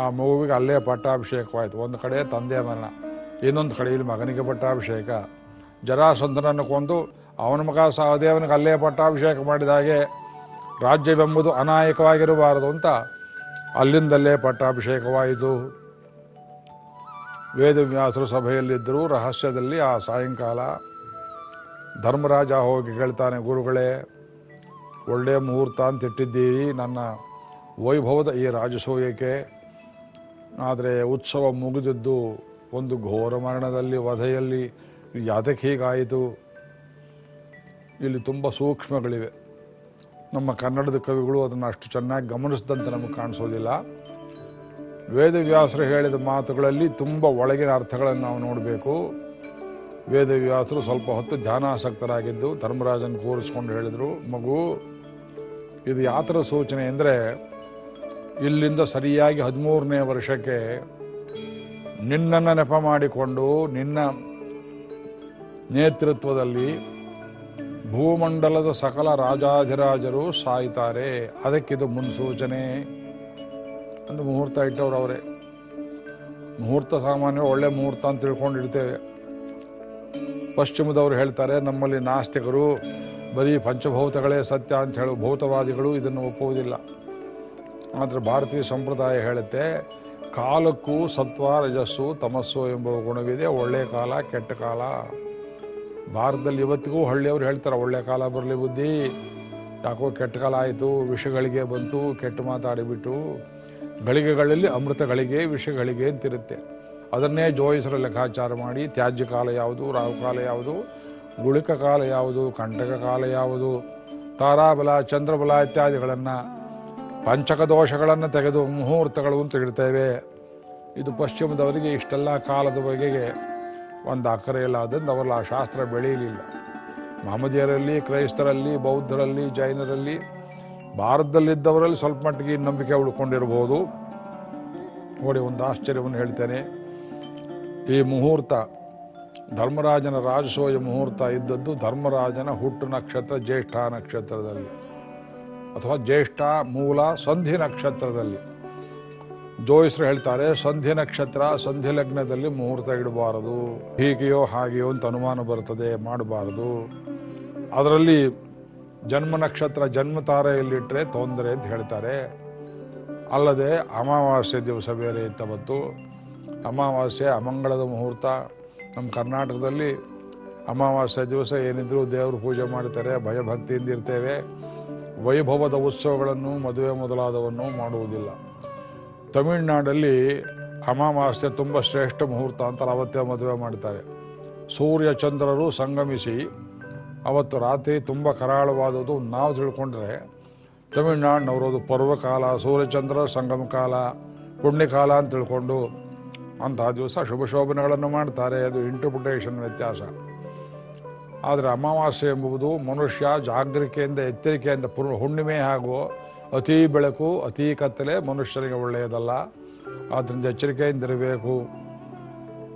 A: ಆ ಮಗುವಿಗೆ ಅಲ್ಲೇ ಪಟ್ಟಾಭಿಷೇಕವಾಯಿತು. ಒಂದು ಕಡೆ ತಂದೆ ಮರಣ, ಇನ್ನೊಂದು ಕಡೆ ಇಲ್ಲಿ ಮಗನಿಗೆ ಪಟ್ಟಾಭಿಷೇಕ. ಜರಾಸಂಧನನ್ನು ಕೊಂದು ಅವನ ಮಗ ಸಹದೇವನಿಗೆ ಅಲ್ಲೇ ಪಟ್ಟಾಭಿಷೇಕ ಮಾಡಿದ ಹಾಗೆ ರಾಜ್ಯವೆಂಬುದು ಅನಾಯಕವಾಗಿರಬಾರದು ಅಂತ ಅಲ್ಲಿಂದಲೇ ಪಟ್ಟಾಭಿಷೇಕವಾಯಿತು. ವೇದವ್ಯಾಸರು ಸಭೆಯಲ್ಲಿದ್ದರು ರಹಸ್ಯದಲ್ಲಿ ಆ ಸಾಯಂಕಾಲ ಧರ್ಮರಾಜ ಹೋಗಿ ಕೇಳ್ತಾನೆ, ಗುರುಗಳೇ, ಒಳ್ಳೆಯ ಮುಹೂರ್ತ ಅಂತ ಇಟ್ಟಿದ್ದೀರಿ ನನ್ನ ವೈಭವದ ಈ ರಾಜಸೂಯಕ್ಕೆ ಆದರೆ ಉತ್ಸವ ಮುಗಿದಿದ್ದು ಒಂದು ಘೋರ ಮರಣದಲ್ಲಿ, ವಧೆಯಲ್ಲಿ ಯಾತಕ್ಕೆ ಹೀಗಾಯಿತು? ಇಲ್ಲಿ ತುಂಬ ಸೂಕ್ಷ್ಮಗಳಿವೆ. ನಮ್ಮ ಕನ್ನಡದ ಕವಿಗಳು ಅದನ್ನು ಅಷ್ಟು ಚೆನ್ನಾಗಿ ಗಮನಿಸಿದಂತೆ ನಮಗೆ ಕಾಣಿಸೋದಿಲ್ಲ. ವೇದವ್ಯಾಸರು ಹೇಳಿದ ಮಾತುಗಳಲ್ಲಿ ತುಂಬ ಒಳಗಿನ ಅರ್ಥಗಳನ್ನು ನಾವು ನೋಡಬೇಕು. ವೇದವ್ಯಾಸರು ಸ್ವಲ್ಪ ಹೊತ್ತು ಧ್ಯಾನಾಸಕ್ತರಾಗಿದ್ದು ಧರ್ಮರಾಜನ್ ಕೂರಿಸ್ಕೊಂಡು ಹೇಳಿದರು, ಮಗು, ಇದು ಯಾತರ ಸೂಚನೆ ಅಂದರೆ ಇಲ್ಲಿಂದ ಸರಿಯಾಗಿ ಹದಿಮೂರನೇ ವರ್ಷಕ್ಕೆ ನಿನ್ನನ್ನು ನೆಪ ಮಾಡಿಕೊಂಡು ನಿನ್ನ ನೇತೃತ್ವದಲ್ಲಿ ಭೂಮಂಡಲದ ಸಕಲ ರಾಜಾಧಿರಾಜರು ಸಾಯ್ತಾರೆ. ಅದಕ್ಕಿದು ಮುನ್ಸೂಚನೆ. ಒಂದು ಮುಹೂರ್ತ ಇಟ್ಟವ್ರು ಅವರೇ. ಮುಹೂರ್ತ ಸಾಮಾನ್ಯ ಒಳ್ಳೆ ಮುಹೂರ್ತ ಅಂತ ತಿಳ್ಕೊಂಡಿರ್ತೇವೆ. ಪಶ್ಚಿಮದವರು ಹೇಳ್ತಾರೆ, ನಮ್ಮಲ್ಲಿ ನಾಸ್ತಿಕರು, ಬರೀ ಪಂಚಭೌತಗಳೇ ಸತ್ಯ ಅಂತ ಹೇಳುವ ಭೌತವಾದಿಗಳು ಇದನ್ನು ಒಪ್ಪುವುದಿಲ್ಲ. ಆದರೆ ಭಾರತೀಯ ಸಂಪ್ರದಾಯ ಹೇಳುತ್ತೆ, ಕಾಲಕ್ಕೂ ಸತ್ವ, ರಜಸ್ಸು, ತಮಸ್ಸು ಎಂಬ ಗುಣವಿದೆ, ಒಳ್ಳೆ ಕಾಲ, ಕೆಟ್ಟ ಕಾಲ. ಭಾರತದಲ್ಲಿ ಇವತ್ತಿಗೂ ಹಳ್ಳಿಯವರು ಹೇಳ್ತಾರೆ, ಒಳ್ಳೆ ಕಾಲ ಬರಲಿ ಬುದ್ಧಿ. ಯಾಕೋ ಕೆಟ್ಟ ಕಾಲ ಆಯಿತು, ವಿಷಗಳಿಗೆ ಬಂತು, ಕೆಟ್ಟ ಮಾತಾಡಿಬಿಟ್ಟು. ಗಳಿಗೆಗಳಲ್ಲಿ ಅಮೃತಗಳಿಗೆ, ವಿಷಗಳಿಗೆ ಅಂತಿರುತ್ತೆ. ಅದನ್ನೇ ಜೋಯಿಸರ ಲೆಕ್ಕಾಚಾರ ಮಾಡಿ, ತ್ಯಾಜ್ಯ ಕಾಲ ಯಾವುದು ರಾಹುಕಾಲ ಯಾವುದು, ಗುಳಿಕ ಕಾಲ ಯಾವುದು, ಕಂಟಕ ಕಾಲ ಯಾವುದು, ತಾರಾಬಲ, ಚಂದ್ರಬಲ ಇತ್ಯಾದಿಗಳನ್ನು, ಪಂಚಕ ದೋಷಗಳನ್ನು ತೆಗೆದು ಮುಹೂರ್ತಗಳು ಅಂತ ಇಡ್ತೇವೆ ಇದು ಪಶ್ಚಿಮದವರಿಗೆ ಇಷ್ಟೆಲ್ಲ ಕಾಲದ ಬಗೆಗೆ ಒಂದು ಅಕ್ಕರೆ ಇಲ್ಲ ಅದರಿಂದ ಅವರಲ್ಲಿ ಆ ಶಾಸ್ತ್ರ ಬೆಳೆಯಲಿಲ್ಲ. ಮಹಮ್ಮದಿಯರಲ್ಲಿ, ಕ್ರೈಸ್ತರಲ್ಲಿ, ಬೌದ್ಧರಲ್ಲಿ, ಜೈನರಲ್ಲಿ, ಭಾರತದಲ್ಲಿದ್ದವರಲ್ಲಿ ಸ್ವಲ್ಪ ಮಟ್ಟಿಗೆ ನಂಬಿಕೆ ಉಳ್ಕೊಂಡಿರ್ಬೋದು. ನೋಡಿ, ಒಂದು ಆಶ್ಚರ್ಯವನ್ನು ಹೇಳ್ತೇನೆ. ಈ ಮುಹೂರ್ತ, ಧರ್ಮರಾಜನ ರಾಜಸೋಯ ಮುಹೂರ್ತ ಇದ್ದದ್ದು ಧರ್ಮರಾಜನ ಹುಟ್ಟು ನಕ್ಷತ್ರ, ಜ್ಯೇಷ್ಠ ನಕ್ಷತ್ರದಲ್ಲಿ. ಅಥವಾ ಜ್ಯೇಷ್ಠ ಮೂಲ, ಸಂಧಿ ನಕ್ಷತ್ರದಲ್ಲಿ. ಜೋಯಿಸರು ಹೇಳ್ತಾರೆ ಸಂಧಿ ನಕ್ಷತ್ರ ಸಂಧಿ ಲಗ್ನದಲ್ಲಿ ಮುಹೂರ್ತ ಇಡಬಾರದು. ಹೀಗೆಯೋ ಹಾಗೆಯೋ ಅಂತ ಅನುಮಾನ ಬರ್ತದೆ, ಮಾಡಬಾರದು. ಅದರಲ್ಲಿ ಜನ್ಮ ನಕ್ಷತ್ರ, ಜನ್ಮ ತಾರೆಯಲ್ಲಿಟ್ಟರೆ ತೊಂದರೆ ಅಂತ ಹೇಳ್ತಾರೆ. ಅಲ್ಲದೆ ಅಮಾವಾಸ್ಯೆ ದಿವಸ ಬೇರೆ ಇತ್ತ ಅಮಾವಾಸ್ಯೆ ಅಮಂಗಳದ ಮುಹೂರ್ತ. ನಮ್ಮ ಕರ್ನಾಟಕದಲ್ಲಿ ಅಮಾವಾಸ್ಯೆ ದಿವಸ ಏನಿದ್ರೂ ದೇವರು ಪೂಜೆ ಮಾಡ್ತಾರೆ, ಭಯಭಕ್ತಿಯಿಂದ ಇರ್ತೇವೆ. ವೈಭವದ ಉತ್ಸವಗಳನ್ನು ಮದುವೆ ಮೊದಲಾದವನ್ನು ಮಾಡುವುದಿಲ್ಲ. ತಮಿಳುನಾಡಲ್ಲಿ ಅಮಾವಾಸ್ಯೆ ತುಂಬ ಶ್ರೇಷ್ಠ ಮುಹೂರ್ತ ಅಂತ ಅವತ್ತೇ ಮದುವೆ ಮಾಡ್ತಾರೆ. ಸೂರ್ಯ ಚಂದ್ರರು ಸಂಗಮಿಸಿ ಅವತ್ತು ರಾತ್ರಿ ತುಂಬ ಕರಾಳವಾದದ್ದು ನಾವು ತಿಳ್ಕೊಂಡ್ರೆ ತಮಿಳ್ನಾಡಿನವರದು ಪರ್ವಕಾಲ, ಸೂರ್ಯಚಂದ್ರ ಸಂಗಮ ಕಾಲ ಪುಣ್ಯಕಾಲ ಅಂತ ತಿಳ್ಕೊಂಡು ಅಂತಹ ದಿವಸ ಶುಭ ಶೋಭನೆಗಳನ್ನು ಮಾಡ್ತಾರೆ. ಅದು ಇಂಟರ್ಪ್ರಿಟೇಷನ್ ವ್ಯತ್ಯಾಸ. ಆದರೆ ಅಮಾವಾಸ್ಯೆ ಎಂಬುದು ಮನುಷ್ಯ ಜಾಗರಿಕೆಯಿಂದ ಎಚ್ಚರಿಕೆಯಿಂದ ಪುರ್ ಹುಣ್ಣಿಮೆ ಹಾಗೂ ಅತಿ ಬೆಳಕು, ಅತಿ ಕತ್ತಲೆ ಮನುಷ್ಯನಿಗೆ ಒಳ್ಳೆಯದಲ್ಲ. ಆದ್ದರಿಂದ ಎಚ್ಚರಿಕೆಯಿಂದಿರಬೇಕು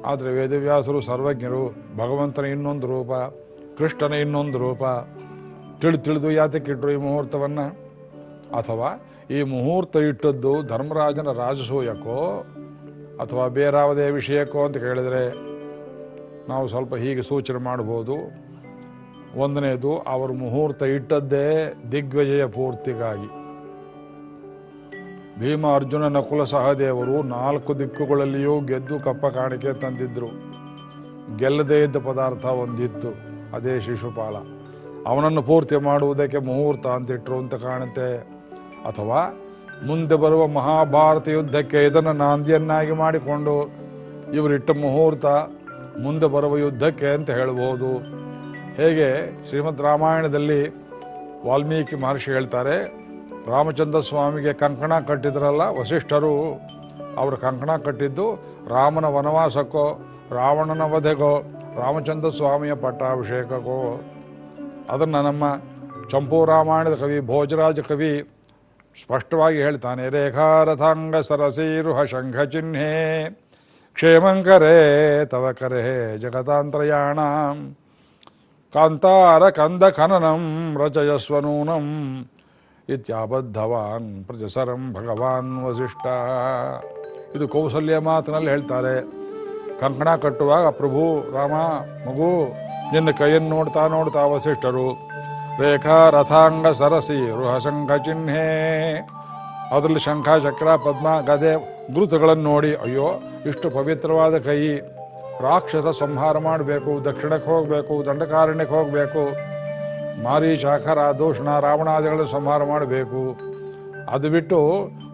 A: ಆದರೆ ವೇದವ್ಯಾಸರು, ಸರ್ವಜ್ಞರು, ಭಗವಂತನ ಇನ್ನೊಂದು ರೂಪ, ಕೃಷ್ಣನ ಇನ್ನೊಂದು ರೂಪ. ತಿಳಿದು ತಿಳಿದು ಯಾತಕ್ಕಿಟ್ಟರು ಈ ಮುಹೂರ್ತವನ್ನು? ಅಥವಾ ಈ ಮುಹೂರ್ತ ಇಟ್ಟದ್ದು ಧರ್ಮರಾಜನ ರಾಜಸೂಯಕ್ಕೋ ಅಥವಾ ಬೇರಾವುದೇ ವಿಷಯಕ್ಕೋ ಅಂತ ಕೇಳಿದರೆ ನಾವು ಸ್ವಲ್ಪ ಹೀಗೆ ಸೂಚನೆ ಮಾಡ್ಬೋದು ಒಂದನೇದು ಅವರು ಮುಹೂರ್ತ ಇಟ್ಟದ್ದೇ ದಿಗ್ವಿಜಯ ಪೂರ್ತಿಗಾಗಿ. ಭೀಮ ಅರ್ಜುನ ನಕುಲ ಸಹದೇವರು ನಾಲ್ಕು ದಿಕ್ಕುಗಳಲ್ಲಿಯೂ ಗೆದ್ದು ಕಪ್ಪ ಕಾಣಿಕೆ ತಂದಿದ್ರು. ಗೆಲ್ಲದೇ ಇದ್ದ ಪದಾರ್ಥ ಒಂದಿತ್ತು, ಅದೇ ಶಿಶುಪಾಲ. ಅವನನ್ನು ಪೂರ್ತಿ ಮಾಡುವುದಕ್ಕೆ ಮುಹೂರ್ತ ಅಂತಿಟ್ರು ಅಂತ ಕಾಣುತ್ತೆ. ಅಥವಾ ಮುಂದೆ ಬರುವ ಮಹಾಭಾರತ ಯುದ್ಧಕ್ಕೆ ಇದನ್ನು ನಾಂದಿಯನ್ನಾಗಿ ಮಾಡಿಕೊಂಡು ಇವರಿಟ್ಟ ಮುಹೂರ್ತ ಮುಂದೆ ಬರುವ ಯುದ್ಧಕ್ಕೆ ಅಂತ ಹೇಳ್ಬೋದು ಹೇಗೆ ಶ್ರೀಮದ್ ರಾಮಾಯಣದಲ್ಲಿ ವಾಲ್ಮೀಕಿ ಮಹರ್ಷಿ ಹೇಳ್ತಾರೆ ರಾಮಚಂದ್ರ ಸ್ವಾಮಿಗೆ ಕಂಕಣ ಕಟ್ಟಿದ್ರಲ್ಲ, ವಸಿಷ್ಠರು ಅವರು ಕಂಕಣ ಕಟ್ಟಿದ್ದು ರಾಮನ ವನವಾಸಕ್ಕೋ, ರಾವಣನ ವಧೆಗೋ, ರಾಮಚಂದ್ರ ಸ್ವಾಮಿಯ ಪಟ್ಟಾಭಿಷೇಕಕ್ಕೋ. ಅದನ್ನು ನಮ್ಮ ಚಂಪೂ ರಾಮಾಯಣದ ಕವಿ, ಭೋಜರಾಜ ಕವಿ ಸ್ಪಷ್ಟವಾಗಿ ಹೇಳ್ತಾನೆ, ರೇಖಾರಥಾಂಗ ಸರಸೀರುಹ ಶಂಖ ಚಿಹ್ನೆ, ಕ್ಷೇಮಂಕರೇ ತವ ಕರೆ ಜಗತಾಂತ್ರಯಾಣ ಕಾಂತಾರ ಕಂದ ಖನನಂ ರಚಯಸ್ವ ನೂನಂ ಇತ್ಯಾಬದ್ಧವಾನ್ ಪ್ರಜಸರಂ ಭಗವಾನ್ ವಸಿಷ್ಠ. ಇದು ಕೌಸಲ್ಯ ಮಾತಿನಲ್ಲಿ ಹೇಳ್ತಾರೆ. ಕಂಕಣ ಕಟ್ಟುವಾಗ ಪ್ರಭು, ರಾಮ, ಮಗು, ನಿನ್ನ ಕೈಯನ್ನು ನೋಡ್ತಾ ನೋಡ್ತಾ ವಸಿಷ್ಠರು, ರೇಖಾ ರಥಾಂಗ ಸರಸಿ ರುಹಶಂಖ ಚಿಹ್ನೆ. ಅದರಲ್ಲಿ ಶಂಖ, ಚಕ್ರ, ಪದ್ಮ, ಗದೆ ಗುರುತುಗಳನ್ನು ನೋಡಿ, ಅಯ್ಯೋ, ಇಷ್ಟು ಪವಿತ್ರವಾದ ಕೈ. ರಾಕ್ಷಸ ಸಂಹಾರ ಮಾಡಬೇಕು, ದಕ್ಷಿಣಕ್ಕೆ ಹೋಗಬೇಕು, ದಂಡಕಾರಣ್ಯಕ್ಕೆ ಹೋಗಬೇಕು. ಮಾರಿ ಶಾಖರ ದೂಷಣ ರಾವಣಾದಿಗಳ ಸಂಹಾರ ಮಾಡಬೇಕು. ಅದು ಬಿಟ್ಟು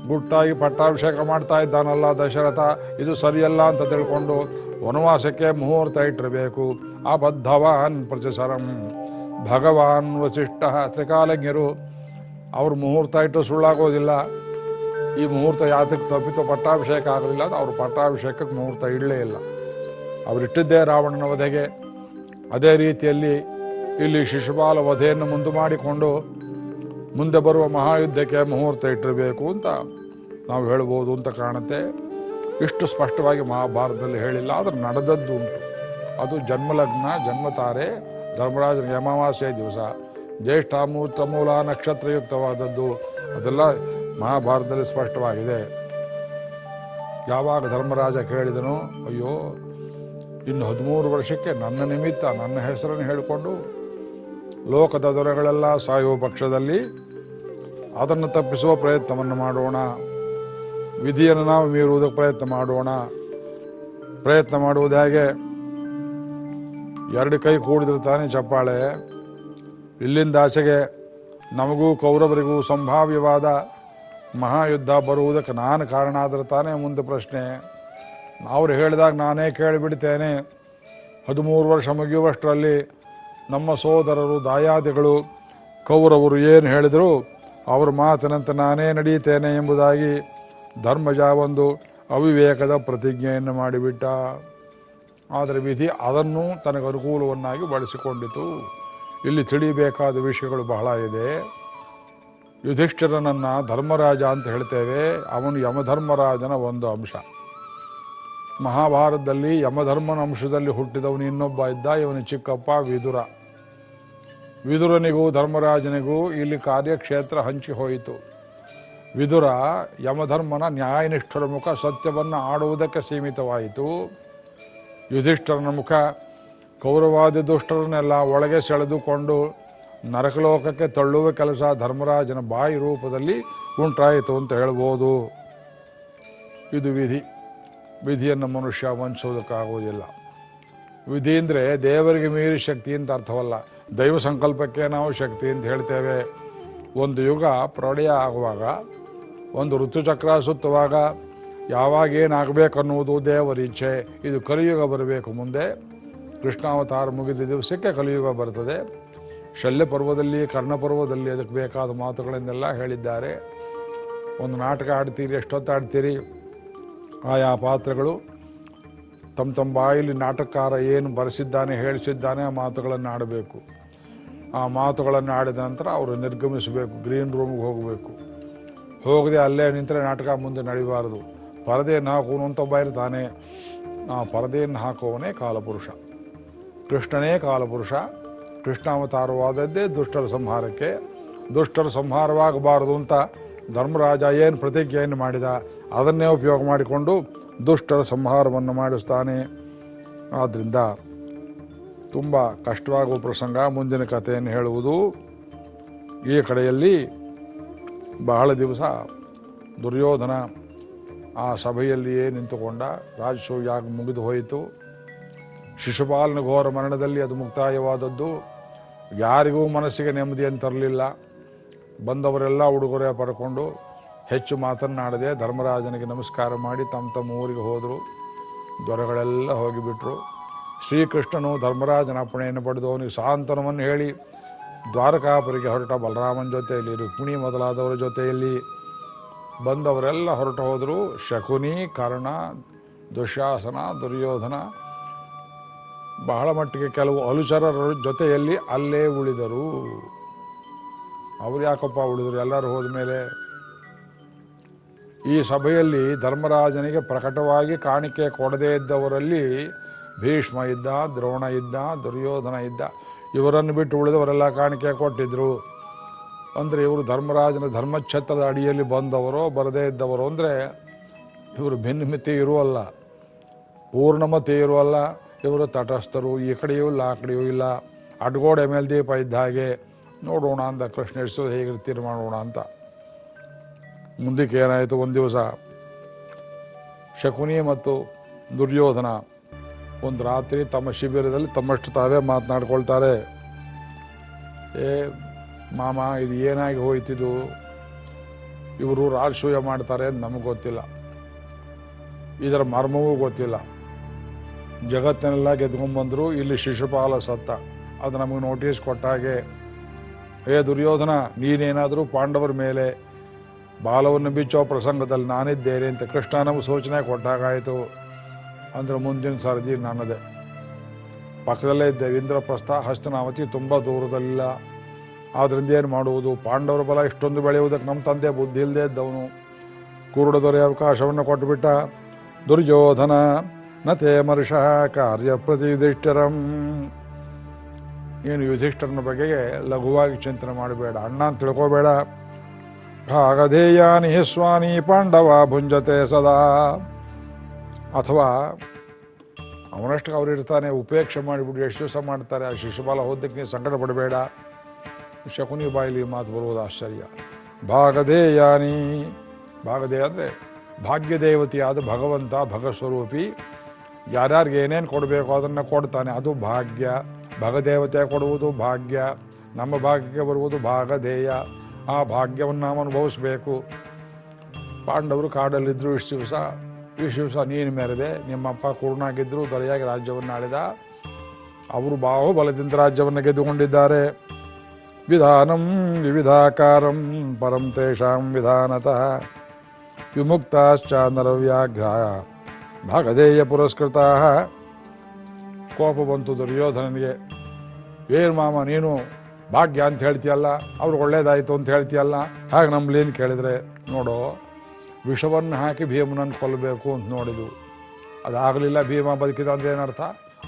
A: ಗುಟ್ಟಾಗಿ ಪಟ್ಟಾಭಿಷೇಕ ಮಾಡ್ತಾ ಇದ್ದಾನಲ್ಲ ದಶರಥ, ಇದು ಸರಿಯಲ್ಲ ಅಂತ ತಿಳ್ಕೊಂಡು ವನವಾಸಕ್ಕೆ ಮುಹೂರ್ತ ಇಟ್ಟಿರಬೇಕು. ಆ ಬದ್ಧವಾನ್ ಪ್ರತಿಸರಂ ಭಗವಾನ್ ವಸಿಷ್ಠ ತ್ರಿಕಾಲಜ್ಞರು, ಅವ್ರ ಮುಹೂರ್ತ ಇಟ್ಟು ಸುಳ್ಳಾಗೋದಿಲ್ಲ. ಈ ಮುಹೂರ್ತ ಯಾತಕ್ಕೆ ತಪ್ಪಿತು ಪಟ್ಟಾಭಿಷೇಕ ಆಗಲಿಲ್ಲ ಅದು ಅವ್ರ ಪಟ್ಟಾಭಿಷೇಕಕ್ಕೆ ಮುಹೂರ್ತ ಇಡಲೇ ಇಲ್ಲ. ಅವರಿಟ್ಟಿದ್ದೇ ರಾವಣನ ವಧೆಗೆ. ಅದೇ ರೀತಿಯಲ್ಲಿ ಇಲ್ಲಿ ಶಿಶುಪಾಲ ವಧೆಯನ್ನು ಮುಂದೆ ಮಾಡಿಕೊಂಡು ಮುಂದೆ ಬರುವ ಮಹಾಯುದ್ಧಕ್ಕೆ ಮುಹೂರ್ತ ಇಟ್ಟಿರಬೇಕು ಅಂತ ನಾವು ಹೇಳ್ಬೋದು ಅಂತ ಕಾಣುತ್ತೆ. ಇಷ್ಟು ಸ್ಪಷ್ಟವಾಗಿ ಮಹಾಭಾರತದಲ್ಲಿ ಹೇಳಿಲ್ಲ, ಆದರೆ ನಡೆದದ್ದು ಉಂಟು. ಅದು ಜನ್ಮಲಗ್ನ, ಜನ್ಮತಾರೆ, ಧರ್ಮರಾಜನ ಅಮಾವಾಸ್ಯ ದಿವಸ. ಜ್ಯೇಷ್ಠ, ಮೂರ್ತ, ಮೂಲ, ನಕ್ಷತ್ರಯುಕ್ತವಾದದ್ದು. ಅದೆಲ್ಲ ಮಹಾಭಾರತದಲ್ಲಿ ಸ್ಪಷ್ಟವಾಗಿದೆ. ಯಾವಾಗ ಧರ್ಮರಾಜ ಕೇಳಿದನೋ, ಅಯ್ಯೋ, ಇನ್ನು ಹದಿಮೂರು ವರ್ಷಕ್ಕೆ ನನ್ನ ನಿಮಿತ್ತ ನನ್ನ ಹೆಸರನ್ನು ಹೇಳಿಕೊಂಡು ಲೋಕದ ದೊರೆಗಳೆಲ್ಲ ಸಾಯುವ ಪಕ್ಷದಲ್ಲಿ ಅದನ್ನು ತಪ್ಪಿಸುವ ಪ್ರಯತ್ನವನ್ನು ಮಾಡೋಣ. ವಿಧಿಯನ್ನು ನಾವು ಮೀರುವುದಕ್ಕೆ ಪ್ರಯತ್ನ ಮಾಡೋಣ. ಪ್ರಯತ್ನ ಮಾಡುವುದು ಹೇಗೆ? ಎರಡು ಕೈ ಕೂಡಿದ್ರೆ ತಾನೇ ಚಪ್ಪಾಳೆ. ಇಲ್ಲಿಂದ ಆಚೆಗೆ ನಮಗೂ ಕೌರವರಿಗೂ ಸಂಭಾವ್ಯವಾದ ಮಹಾಯುದ್ಧ ಬರುವುದಕ್ಕೆ ನಾನು ಕಾರಣ ಆದರೆ ತಾನೇ ಮುಂದೆ ಪ್ರಶ್ನೆ. ಅವ್ರು ಹೇಳಿದಾಗ ನಾನೇ ಕೇಳಿಬಿಡ್ತೇನೆ. ಹದಿಮೂರು ವರ್ಷ ಮುಗಿಯುವಷ್ಟರಲ್ಲಿ ನಮ್ಮ ಸೋದರರು, ದಾಯಾದಿಗಳು, ಕೌರವರು ಏನು ಹೇಳಿದರು, ಅವ್ರ ಮಾತಿನಂತೆ ನಾನೇ ನಡೀತೇನೆ ಎಂಬುದಾಗಿ ಧರ್ಮಜ ಒಂದು ಅವಿವೇಕದ ಪ್ರತಿಜ್ಞೆಯನ್ನು ಮಾಡಿಬಿಟ್ಟ. ಆದರೆ ವಿಧಿ ಅದನ್ನು ತನಗೆ ಅನುಕೂಲವನ್ನಾಗಿ ಬಳಸಿಕೊಂಡಿತು. ಇಲ್ಲಿ ತಿಳಿಯಬೇಕಾದ ವಿಷಯಗಳು ಬಹಳ ಇದೆ. ಯುಧಿಷ್ಠಿರನನ್ನು ಧರ್ಮರಾಜ ಅಂತ ಹೇಳ್ತೇವೆ. ಅವನು ಯಮಧರ್ಮರಾಜನ ಒಂದು ಅಂಶ. ಮಹಾಭಾರತದಲ್ಲಿ ಯಮಧರ್ಮನ ಅಂಶದಲ್ಲಿ ಹುಟ್ಟಿದವನು ಇನ್ನೊಬ್ಬ ಇದ್ದ, ಇವನು ಚಿಕ್ಕಪ್ಪ ವಿದುರ. ವಿದುರನಿಗೂ ಧರ್ಮರಾಜನಿಗೂ ಇಲ್ಲಿ ಕಾರ್ಯಕ್ಷೇತ್ರ ಹಂಚಿ ಹೋಯಿತು. ವಿದುರ ಯಮಧರ್ಮನ ನ್ಯಾಯನಿಷ್ಠರ ಮುಖ ಸತ್ಯವನ್ನು ಆಡುವುದಕ್ಕೆ ಸೀಮಿತವಾಯಿತು. ಯುಧಿಷ್ಠರನ ಮುಖ ಕೌರವಾದಿ ದುಷ್ಟರನ್ನೆಲ್ಲ ಒಳಗೆ ಸೆಳೆದುಕೊಂಡು ನರಕಲೋಕಕ್ಕೆ ತಳ್ಳುವ ಕೆಲಸ ಧರ್ಮರಾಜನ ಬಾಯಿ ರೂಪದಲ್ಲಿ ಉಂಟಾಯಿತು ಅಂತ ಹೇಳ್ಬೋದು. ಇದು ವಿಧಿ. ವಿಧಿಯನ್ನು ಮನುಷ್ಯ ವಂಚೋದಕ್ಕಾಗೋದಿಲ್ಲ ವಿಧಿ ಅಂದರೆ ದೇವರಿಗೆ ಮೀರಿ ಶಕ್ತಿ ಅಂತ ಅರ್ಥವಲ್ಲ. ದೈವ ಸಂಕಲ್ಪಕ್ಕೆ ನಾವು ಶಕ್ತಿ ಅಂತ ಹೇಳ್ತೇವೆ. ಒಂದು ಯುಗ ಪ್ರಳಯ ಆಗುವಾಗ, ಒಂದು ಋತುಚಕ್ರ ಸುತ್ತುವಾಗ ಯಾವಾಗ ಏನಾಗಬೇಕನ್ನುವುದು ದೇವರ ಇಚ್ಛೆ. ಇದು ಕಲಿಯುಗ ಬರಬೇಕು ಮುಂದೆ. ಕೃಷ್ಣಾವತಾರ ಮುಗಿದ ದಿವಸಕ್ಕೆ ಕಲಿಯುಗ ಬರ್ತದೆ. ಶಲ್ಯ ಪರ್ವದಲ್ಲಿ ಕರ್ಣಪರ್ವದಲ್ಲಿ ಅದಕ್ಕೆ ಬೇಕಾದ ಮಾತುಗಳನ್ನೆಲ್ಲ ಹೇಳಿದ್ದಾರೆ. ಒಂದು ನಾಟಕ ಆಡ್ತೀರಿ, ಎಷ್ಟೊತ್ತು ಆಡ್ತೀರಿ? ಆಯಾ ಪಾತ್ರಗಳು ತಮ್ಮ ತಮ್ಮ ಬಾಯಲ್ಲಿ ನಾಟಕಕಾರ ಏನು ಬರೆಸಿದ್ದಾನೆ, ಹೇಳಿಸಿದ್ದಾನೆ ಆ ಮಾತುಗಳನ್ನು ಆಡಬೇಕು. ಆ ಮಾತುಗಳನ್ನು ಆಡಿದ ನಂತರ ಅವರು ನಿರ್ಗಮಿಸಬೇಕು ಗ್ರೀನ್ ರೂಮ್ಗೆ ಹೋಗಬೇಕು. ಹೋಗದೆ ಅಲ್ಲೇ ನಿಂತರೆ ನಾಟಕ ಮುಂದೆ ನಡಿಬಾರದು. ಪರದೆಯನ್ನು ಹಾಕುವನು ಅಂತ ಇರ್ತಾನೆ. ಆ ಪರದೆಯನ್ನು ಹಾಕುವವನೇ ಕಾಲಪುರುಷ. ಕೃಷ್ಣನೇ ಕಾಲಪುರುಷ. ಕೃಷ್ಣಾವತಾರವಾದದ್ದೇ ದುಷ್ಟರ ಸಂಹಾರಕ್ಕೆ. ದುಷ್ಟರ ಸಂಹಾರವಾಗಬಾರದು ಅಂತ ಧರ್ಮರಾಜ ಏನು ಪ್ರತಿಜ್ಞೆಯನ್ನು ಮಾಡಿದ, ಅದನ್ನೇ ಉಪಯೋಗ ಮಾಡಿಕೊಂಡು ದುಷ್ಟರ ಸಂಹಾರವನ್ನು ಮಾಡಿಸ್ತಾನೆ. ಆದ್ದರಿಂದ ತುಂಬ ಕಷ್ಟವಾಗುವ ಪ್ರಸಂಗ. ಮುಂದಿನ ಕಥೆಯನ್ನು ಹೇಳುವುದು, ಈ ಕಡೆಯಲ್ಲಿ ಬಹಳ ದಿವಸ ದುರ್ಯೋಧನ ಆ ಸಭೆಯಲ್ಲಿಯೇ ನಿಂತುಕೊಂಡ. ರಾಜಸೂಯಾಗ ಮುಗಿದು ಹೋಯಿತು. ಶಿಶುಪಾಲನ ಘೋರ ಮರಣದಲ್ಲಿ ಅದು ಮುಕ್ತಾಯವಾದದ್ದು. ಯಾರಿಗೂ ಮನಸ್ಸಿಗೆ ನೆಮ್ಮದಿ ಅಂತ ತರಲಿಲ್ಲ. ಬಂದವರೆಲ್ಲ ಉಡುಗೊರೆ ಪಡ್ಕೊಂಡು ಹೆಚ್ಚು ಮಾತನಾಡದೆ ಧರ್ಮರಾಜನಿಗೆ ನಮಸ್ಕಾರ ಮಾಡಿ ತಮ್ಮ ತಮ್ಮ ಊರಿಗೆ ಹೋದರು. ದೊರೆಗಳೆಲ್ಲ ಹೋಗಿಬಿಟ್ರು. ಶ್ರೀಕೃಷ್ಣನು ಧರ್ಮರಾಜನ ಅಪ್ಪಣೆಯನ್ನು ಪಡೆದು ಅವನಿಗೆ ಸಾಂತನವನ್ನು ಹೇಳಿ, ದ್ವಾರಕಾಪುರಿಗೆ ಹೊರಟ ಬಲರಾಮನ ಜೊತೆಯಲ್ಲಿ, ರುಕ್ಮಿಣಿ ಮೊದಲಾದವರ ಜೊತೆಯಲ್ಲಿ ಬಂದವರೆಲ್ಲ ಹೊರಟ ಹೋದರು. ಶಕುನಿ, ಕರ್ಣ, ದುಶಾಸನ, ದುರ್ಯೋಧನ, ಬಹಳ ಮಟ್ಟಿಗೆ ಕೆಲವು ಅನುಚರರ ಜೊತೆಯಲ್ಲಿ ಅಲ್ಲೇ ಉಳಿದರು. ಅವ್ರು ಯಾಕಪ್ಪ ಉಳಿದ್ರು? ಎಲ್ಲರೂ ಹೋದ ಮೇಲೆ ಈ ಸಭೆಯಲ್ಲಿ ಧರ್ಮರಾಜನಿಗೆ ಪ್ರಕಟವಾಗಿ ಕಾಣಿಕೆ ಕೊಡದೇ ಇದ್ದವರಲ್ಲಿ ಭೀಷ್ಮ ಇದ್ದ, ದ್ರೋಣ ಇದ್ದ, ದುರ್ಯೋಧನ ಇದ್ದ, ಇವರನ್ನು ಬಿಟ್ಟು ಉಳಿದವರೆಲ್ಲ ಕಾಣಿಕೆ ಕೊಟ್ಟಿದ್ರು. ಅಂದರೆ ಇವರು ಧರ್ಮರಾಜನ ಧರ್ಮಕ್ಷೇತ್ರದ ಅಡಿಯಲ್ಲಿ ಬಂದವರೋ, ಬರದೇ ಇದ್ದವರು ಅಂದರೆ ಇವರು ಭಿನ್ನಮಿತಿ ಇರುವಲ್ಲ. ಪೂರ್ಣಮತಿ ಇರುವಲ್ಲ. ಇವರು ತಟಸ್ಥರು, ಈ ಕಡೆಯೂ ಇಲ್ಲ, ಆ ಕಡೆಯೂ ಇಲ್ಲ. ಅಡ್ಗೋಡೆ ಮೇಲೆ ದೀಪ ಇದ್ದ ಹಾಗೆ ನೋಡೋಣ ಅಂತ ಕೃಷ್ಣ ಎಷ್ಟು ಹೇಗೆ ತೀರ್ಮಾನೋಣ ಅಂತ. ಮುಂದಕ್ಕೆ ಏನಾಯಿತು? ಒಂದು ದಿವಸ ಶಕುನಿ ಮತ್ತು ದುರ್ಯೋಧನ ಒಂದು ರಾತ್ರಿ ತಮ್ಮ ಶಿಬಿರದಲ್ಲಿ ತಮ್ಮಷ್ಟು ತಾವೇ ಮಾತನಾಡ್ಕೊಳ್ತಾರೆ. ಏ, ಮಾಮ, ಇದು ಏನಾಗಿ ಹೋಯ್ತಿದು? ಇವರು ರಾಜಸೂಯ ಮಾಡ್ತಾರೆ ಅಂತ ನಮಗೆ ಗೊತ್ತಿಲ್ಲ. ಇದರ ಮರ್ಮವೂ ಗೊತ್ತಿಲ್ಲ. ಜಗತ್ತನ್ನೆಲ್ಲ ಗೆದ್ಕೊಂಡ್ಬಂದರು ಇಲ್ಲಿ ಶಿಶುಪಾಲ ಸತ್ತ. ಅದು ನಮಗೆ ನೋಟಿಸ್ ಕೊಟ್ಟಾಗೆ ಏ ದುರ್ಯೋಧನ, ನೀನೇನಾದರೂ ಪಾಂಡವರ ಮೇಲೆ ಬಾಲವನ್ನು ಬಿಚ್ಚೋ ಪ್ರಸಂಗದಲ್ಲಿ ನಾನಿದ್ದೇನೆ ಅಂತ ಕೃಷ್ಣ ಸೂಚನೆ ಕೊಟ್ಟಾಗಾಯಿತು. ಅಂದ್ರೆ ಮುಂದಿನ ಸರದಿ ನನ್ನದೇ. ಪಕ್ಕದಲ್ಲೇ ಇದ್ದೆ ಇಂದ್ರಪ್ರಸ್ಥ ಹಸ್ತನಾವತಿ ತುಂಬ ದೂರದಲ್ಲಿಲ್ಲ. ಆದ್ರಿಂದ ಏನು ಮಾಡುವುದು? ಪಾಂಡವರ ಬಲ ಇಷ್ಟೊಂದು ಬೆಳೆಯುವುದಕ್ಕೆ ನಮ್ಮ ತಂದೆ ಬುದ್ಧಿ ಇಲ್ಲದೆ ಇದ್ದವನು. ಕುರುಡ ದೊರೆ ಅವಕಾಶವನ್ನು ಕೊಟ್ಟುಬಿಟ್ಟ. ದುರ್ಯೋಧನ, ನತೆ ಮರುಷ ಕಾರ್ಯ ಪ್ರತಿ ಯುಧಿಷ್ಠಿರಂ ಏನು ಯುಧಿಷ್ಠರನ ಬಗ್ಗೆ ಲಘುವಾಗಿ ಚಿಂತನೆ ಮಾಡಬೇಡ. ಅಣ್ಣ ಅಂತ ತಿಳ್ಕೋಬೇಡ. ಭಾಗಧೇಯಾನಿ ಸ್ವಾನಿ ಪಾಂಡವ ಭುಂಜತೆ ಸದಾ. ಅಥವಾ ಅವನಷ್ಟು ಅವ್ರು ಇರ್ತಾನೆ, ಉಪೇಕ್ಷೆ ಮಾಡಿಬಿಟ್ಟು ಎಷ್ಟು ದಿವಸ ಮಾಡ್ತಾರೆ, ಆ ಶಿಶುಪಾಲ ಹೋದಕ್ಕೆ ಸಂಕಟಪಡಬೇಡ ಸಂಕಟ ಪಡಬೇಡ. ಶಕುನಿ ಬಾಯಿಲಿ ಮಾತು ಬರುವುದು ಆಶ್ಚರ್ಯ. ಭಾಗಧೇಯಾನಿ, ಭಾಗಧೇಯ ಅಂದರೆ ಭಾಗ್ಯದೇವತೆಯಾದ ಭಗವಂತ, ಭಗಸ್ವರೂಪಿ, ಯಾರ್ಯಾರಿಗೆ ಏನೇನು ಕೊಡಬೇಕು ಅದನ್ನು ಕೊಡ್ತಾನೆ. ಅದು ಭಾಗ್ಯ. ಭಗದೇವತೆ ಕೊಡುವುದು ಭಾಗ್ಯ. ನಮ್ಮ ಭಾಗ್ಯಕ್ಕೆ ಬರುವುದು ಭಾಗಧೇಯ. ಆ ಭಾಗ್ಯವನ್ನು ನಾವು ಅನುಭವಿಸಬೇಕು. ಪಾಂಡವರು ಕಾಡಲ್ಲಿದ್ದರು. ಇಷ್ಟು ದಿವಸ ಇಷ್ಟು ದಿವಸ ನೀನು ಮೆರೆದೆ ನಿಮ್ಮಪ್ಪ ಕುರುಣಾಗಿದ್ದರು ದೊರೆಯಾಗಿ ರಾಜ್ಯವನ್ನು ಆಳಿದ. ಅವರು ಬಾಹುಬಲದಿಂದ ರಾಜ್ಯವನ್ನು ಗೆದ್ದುಕೊಂಡಿದ್ದಾರೆ. ವಿಧಾನಂ ವಿವಿಧಾಕಾರಂ ಪರಂ ತೇಷಾಂ ವಿಧಾನತಃ. ವಿಮುಕ್ತಾಶ್ಚಾಂದರವ್ಯಾಘ್ರ ಭಾಗಧೇಯ ಪುರಸ್ಕೃತ. ಕೋಪ ಬಂತು ದುರ್ಯೋಧನನಿಗೆ ಏನು ಮಾಮ, ನೀನು ಭಾಗ್ಯ ಅಂತ ಹೇಳ್ತೀಯಲ್ಲ ಅವ್ರಿಗೆ ಒಳ್ಳೇದಾಯಿತು ಅಂತ ಹೇಳ್ತೀಯಲ್ಲ, ಹಾಗೆ ನಮ್ಮಲ್ಲಿ ಏನು ಕೇಳಿದರೆ, ನೋಡು, ವಿಷವನ್ನು ಹಾಕಿ ಭೀಮನನ್ನು ಕೊಲ್ಲಬೇಕು ಅಂತ ನೋಡಿದು ಅದಾಗಲಿಲ್ಲ ಭೀಮ ಬದುಕಿದ ಅಂದರೆ ಏನರ್ಥ?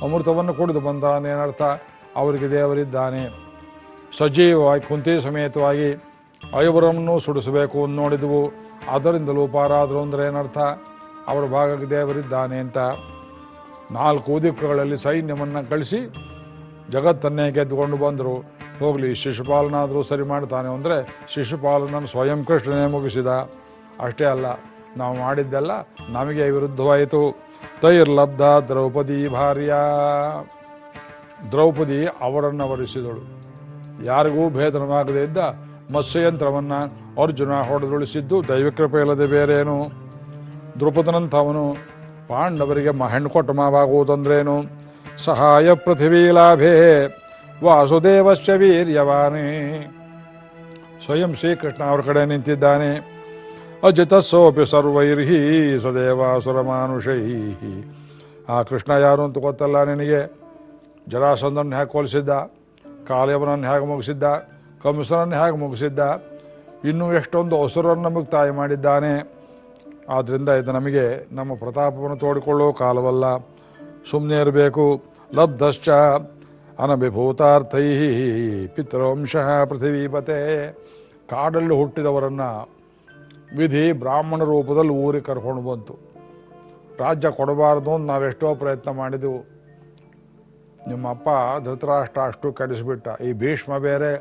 A: ಅಮೃತವನ್ನು ಕುಡಿದು ಬಂದ ಏನರ್ಥ? ಅವರಿಗೆ ದೇವರಿದ್ದಾನೆ. ಸಜೀವವಾಗಿ, ಕುಂತಿ ಸಮೇತವಾಗಿ ಐವರನ್ನು ಸುಡಿಸಬೇಕು ಅಂತ ನೋಡಿದವು. ಅದರಿಂದಲೂ ಪಾರಾದರು ಅಂದ್ರೆ ಏನರ್ಥ? ಅವರ ಭಾಗಕ್ಕೆ ದೇವರಿದ್ದಾನೆ ಅಂತ. ನಾಲ್ಕು ದಿಕ್ಕುಗಳಲ್ಲಿ ಸೈನ್ಯವನ್ನು ಕಳಿಸಿ ಜಗತ್ತನ್ನೇ ಗೆದ್ದುಕೊಂಡು ಬಂದರು. ಹೋಗಲಿ, ಶಿಶುಪಾಲನಾದರೂ ಸರಿ ಮಾಡ್ತಾನೆ ಅಂದರೆ ಶಿಶುಪಾಲನನ್ನು ಸ್ವಯಂ ಕೃಷ್ಣನೇ ಮುಗಿಸಿದ. ಅಷ್ಟೇ ಅಲ್ಲ, ನಾವು ಮಾಡಿದ್ದೆಲ್ಲ ನಮಗೆ ವಿರುದ್ಧವಾಯಿತು. ತೈರ್ಲಬ್ಧ ದ್ರೌಪದಿ ಭಾರ್ಯ. ದ್ರೌಪದಿ ಅವರನ್ನು ವರಿಸಿದಳು. ಯಾರಿಗೂ ಭೇದನವಾಗದೇ ಇದ್ದ ಮತ್ಸ್ಯಯಂತ್ರವನ್ನು ಅರ್ಜುನ ಹೊಡೆದುಳಿಸಿದ್ದು ದೈವಕೃಪೆ ಇಲ್ಲದೆ ಬೇರೇನು? ದ್ರುಪದನಂಥವನು ಪಾಂಡವರಿಗೆ ಮ ಹೆಣ್ಣು ಕೊಟ್ಟ ಮಾವಾಗುವುದಂದ್ರೇನು ಸಹಾಯ ಪೃಥ್ವೀ ಲಾಭೇ, ವಾಸುದೇವಶ್ಚ ವೀರ್ಯವಾನೇ ಸ್ವಯಂ ಶ್ರೀಕೃಷ್ಣ ಅವ್ರ ಕಡೆ ನಿಂತಿದ್ದಾನೆ. ಅಜಿತ ಸೋಪಿ ಸರ್ವೈರ್ಹಿ, ಸದೇವಾಸುರ ಮಾನುಷೈ. ಆ ಕೃಷ್ಣ ಯಾರು ಅಂತ ಗೊತ್ತಲ್ಲ ನಿನಗೆ? ಜರಾಸಂದನ್ನು ಹೇಗೆ ಕೊಲಿಸಿದ್ದ? ಕಾಲಯವನನ್ನು ಹೇಗೆ ಮುಗಿಸಿದ್ದ? ಕಂಸನನ್ನು ಹೇಗೆ ಮುಗಿಸಿದ್ದ? ಇನ್ನೂ ಎಷ್ಟೊಂದು ಅಸುರನ್ನು ಮುಕ್ತಾಯ ಮಾಡಿದ್ದಾನೆ. ಆದ್ದರಿಂದ ಇದು ನಮಗೆ ನಮ್ಮ ಪ್ರತಾಪವನ್ನು ತೋಡಿಕೊಳ್ಳೋ ಕಾಲವಲ್ಲ. ಸುಮ್ಮನೆ ಲಬ್ಧಶ್ಚ ಅನಭಿಭೂತಾರ್ಥೈ ಪಿತೃವಂಶಃ ಪೃಥಿವೀಪತೆ. ಕಾಡಲ್ಲಿ ಹುಟ್ಟಿದವರನ್ನು ವಿಧಿ ಬ್ರಾಹ್ಮಣ ರೂಪದಲ್ಲಿ ಊರಿಗೆ ಕರ್ಕೊಂಡು ಬಂತು. ರಾಜ್ಯ ಕೊಡಬಾರ್ದು ಅಂತ ನಾವೆಷ್ಟೋ ಪ್ರಯತ್ನ ಮಾಡಿದೆವು. ನಿಮ್ಮ ಅಪ್ಪ ಧೃತರಾಷ್ಟ್ರ ಅಷ್ಟು ಕಡಿಸಿಬಿಟ್ಟ. ಈ ಭೀಷ್ಮ ಬೇರೆ.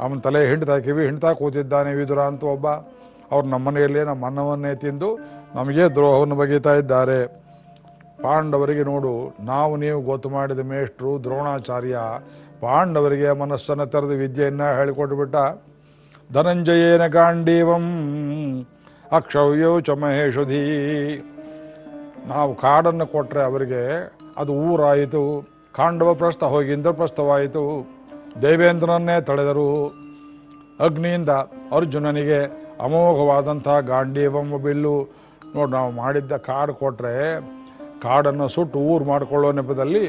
A: ಅವನ ತಲೆ ಹಿಂಡ್ತಾ ಕಿವಿ ಹಿಂಡ್ತಾ ಕೂತಿದ್ದಾನೆ ವಿದುರ ಅಂತ ಒಬ್ಬ. ಅವ್ರು ನಮ್ಮ ಮನೆಯಲ್ಲಿ ನಮ್ಮ ಅನ್ನವನ್ನೇ ತಿಂದು ನಮಗೆ ದ್ರೋಹವನ್ನು ಬಗೀತಾ ಇದ್ದಾರೆ. ಪಾಂಡವರಿಗೆ ನೋಡು, ನಾವು ನೀವು ಗೊತ್ತು ಮಾಡಿದ ಮೇಷ್ಟ್ರು, ದ್ರೋಣಾಚಾರ್ಯ, ಪಾಂಡವರಿಗೆ ಮನಸ್ಸನ್ನು ತೆರೆದು ವಿದ್ಯೆಯನ್ನು ಹೇಳಿಕೊಟ್ಬಿಟ್ಟ. ಧನಂಜಯೇನ ಕಾಂಡೀವಂ ಅಕ್ಷವ್ಯೋ ಚ ಮಹೇಶುಧಿ. ನಾವು ಕಾಡನ್ನು ಕೊಟ್ಟರೆ ಅವರಿಗೆ ಅದು ಊರಾಯಿತು, ಕಾಂಡವ ಪ್ರಸ್ಥ ಹೋಗಿ ಇಂದ್ರಪ್ರಸ್ಥವಾಯಿತು. ದೇವೇಂದ್ರನನ್ನೇ ತಳೆದರು ಅಗ್ನಿಯಿಂದ ಅರ್ಜುನನಿಗೆ ಅಮೋಘವಾದಂಥ ಗಾಂಡೀವಮ್ಮ ಬಿಲ್ಲು ನೋಡಿ ನಾವು ಮಾಡಿದ್ದ ಕಾಡು ಕೊಟ್ಟರೆ ಕಾಡನ್ನು ಸುಟ್ಟು ಊರು ಮಾಡಿಕೊಳ್ಳೋ ನೆಪದಲ್ಲಿ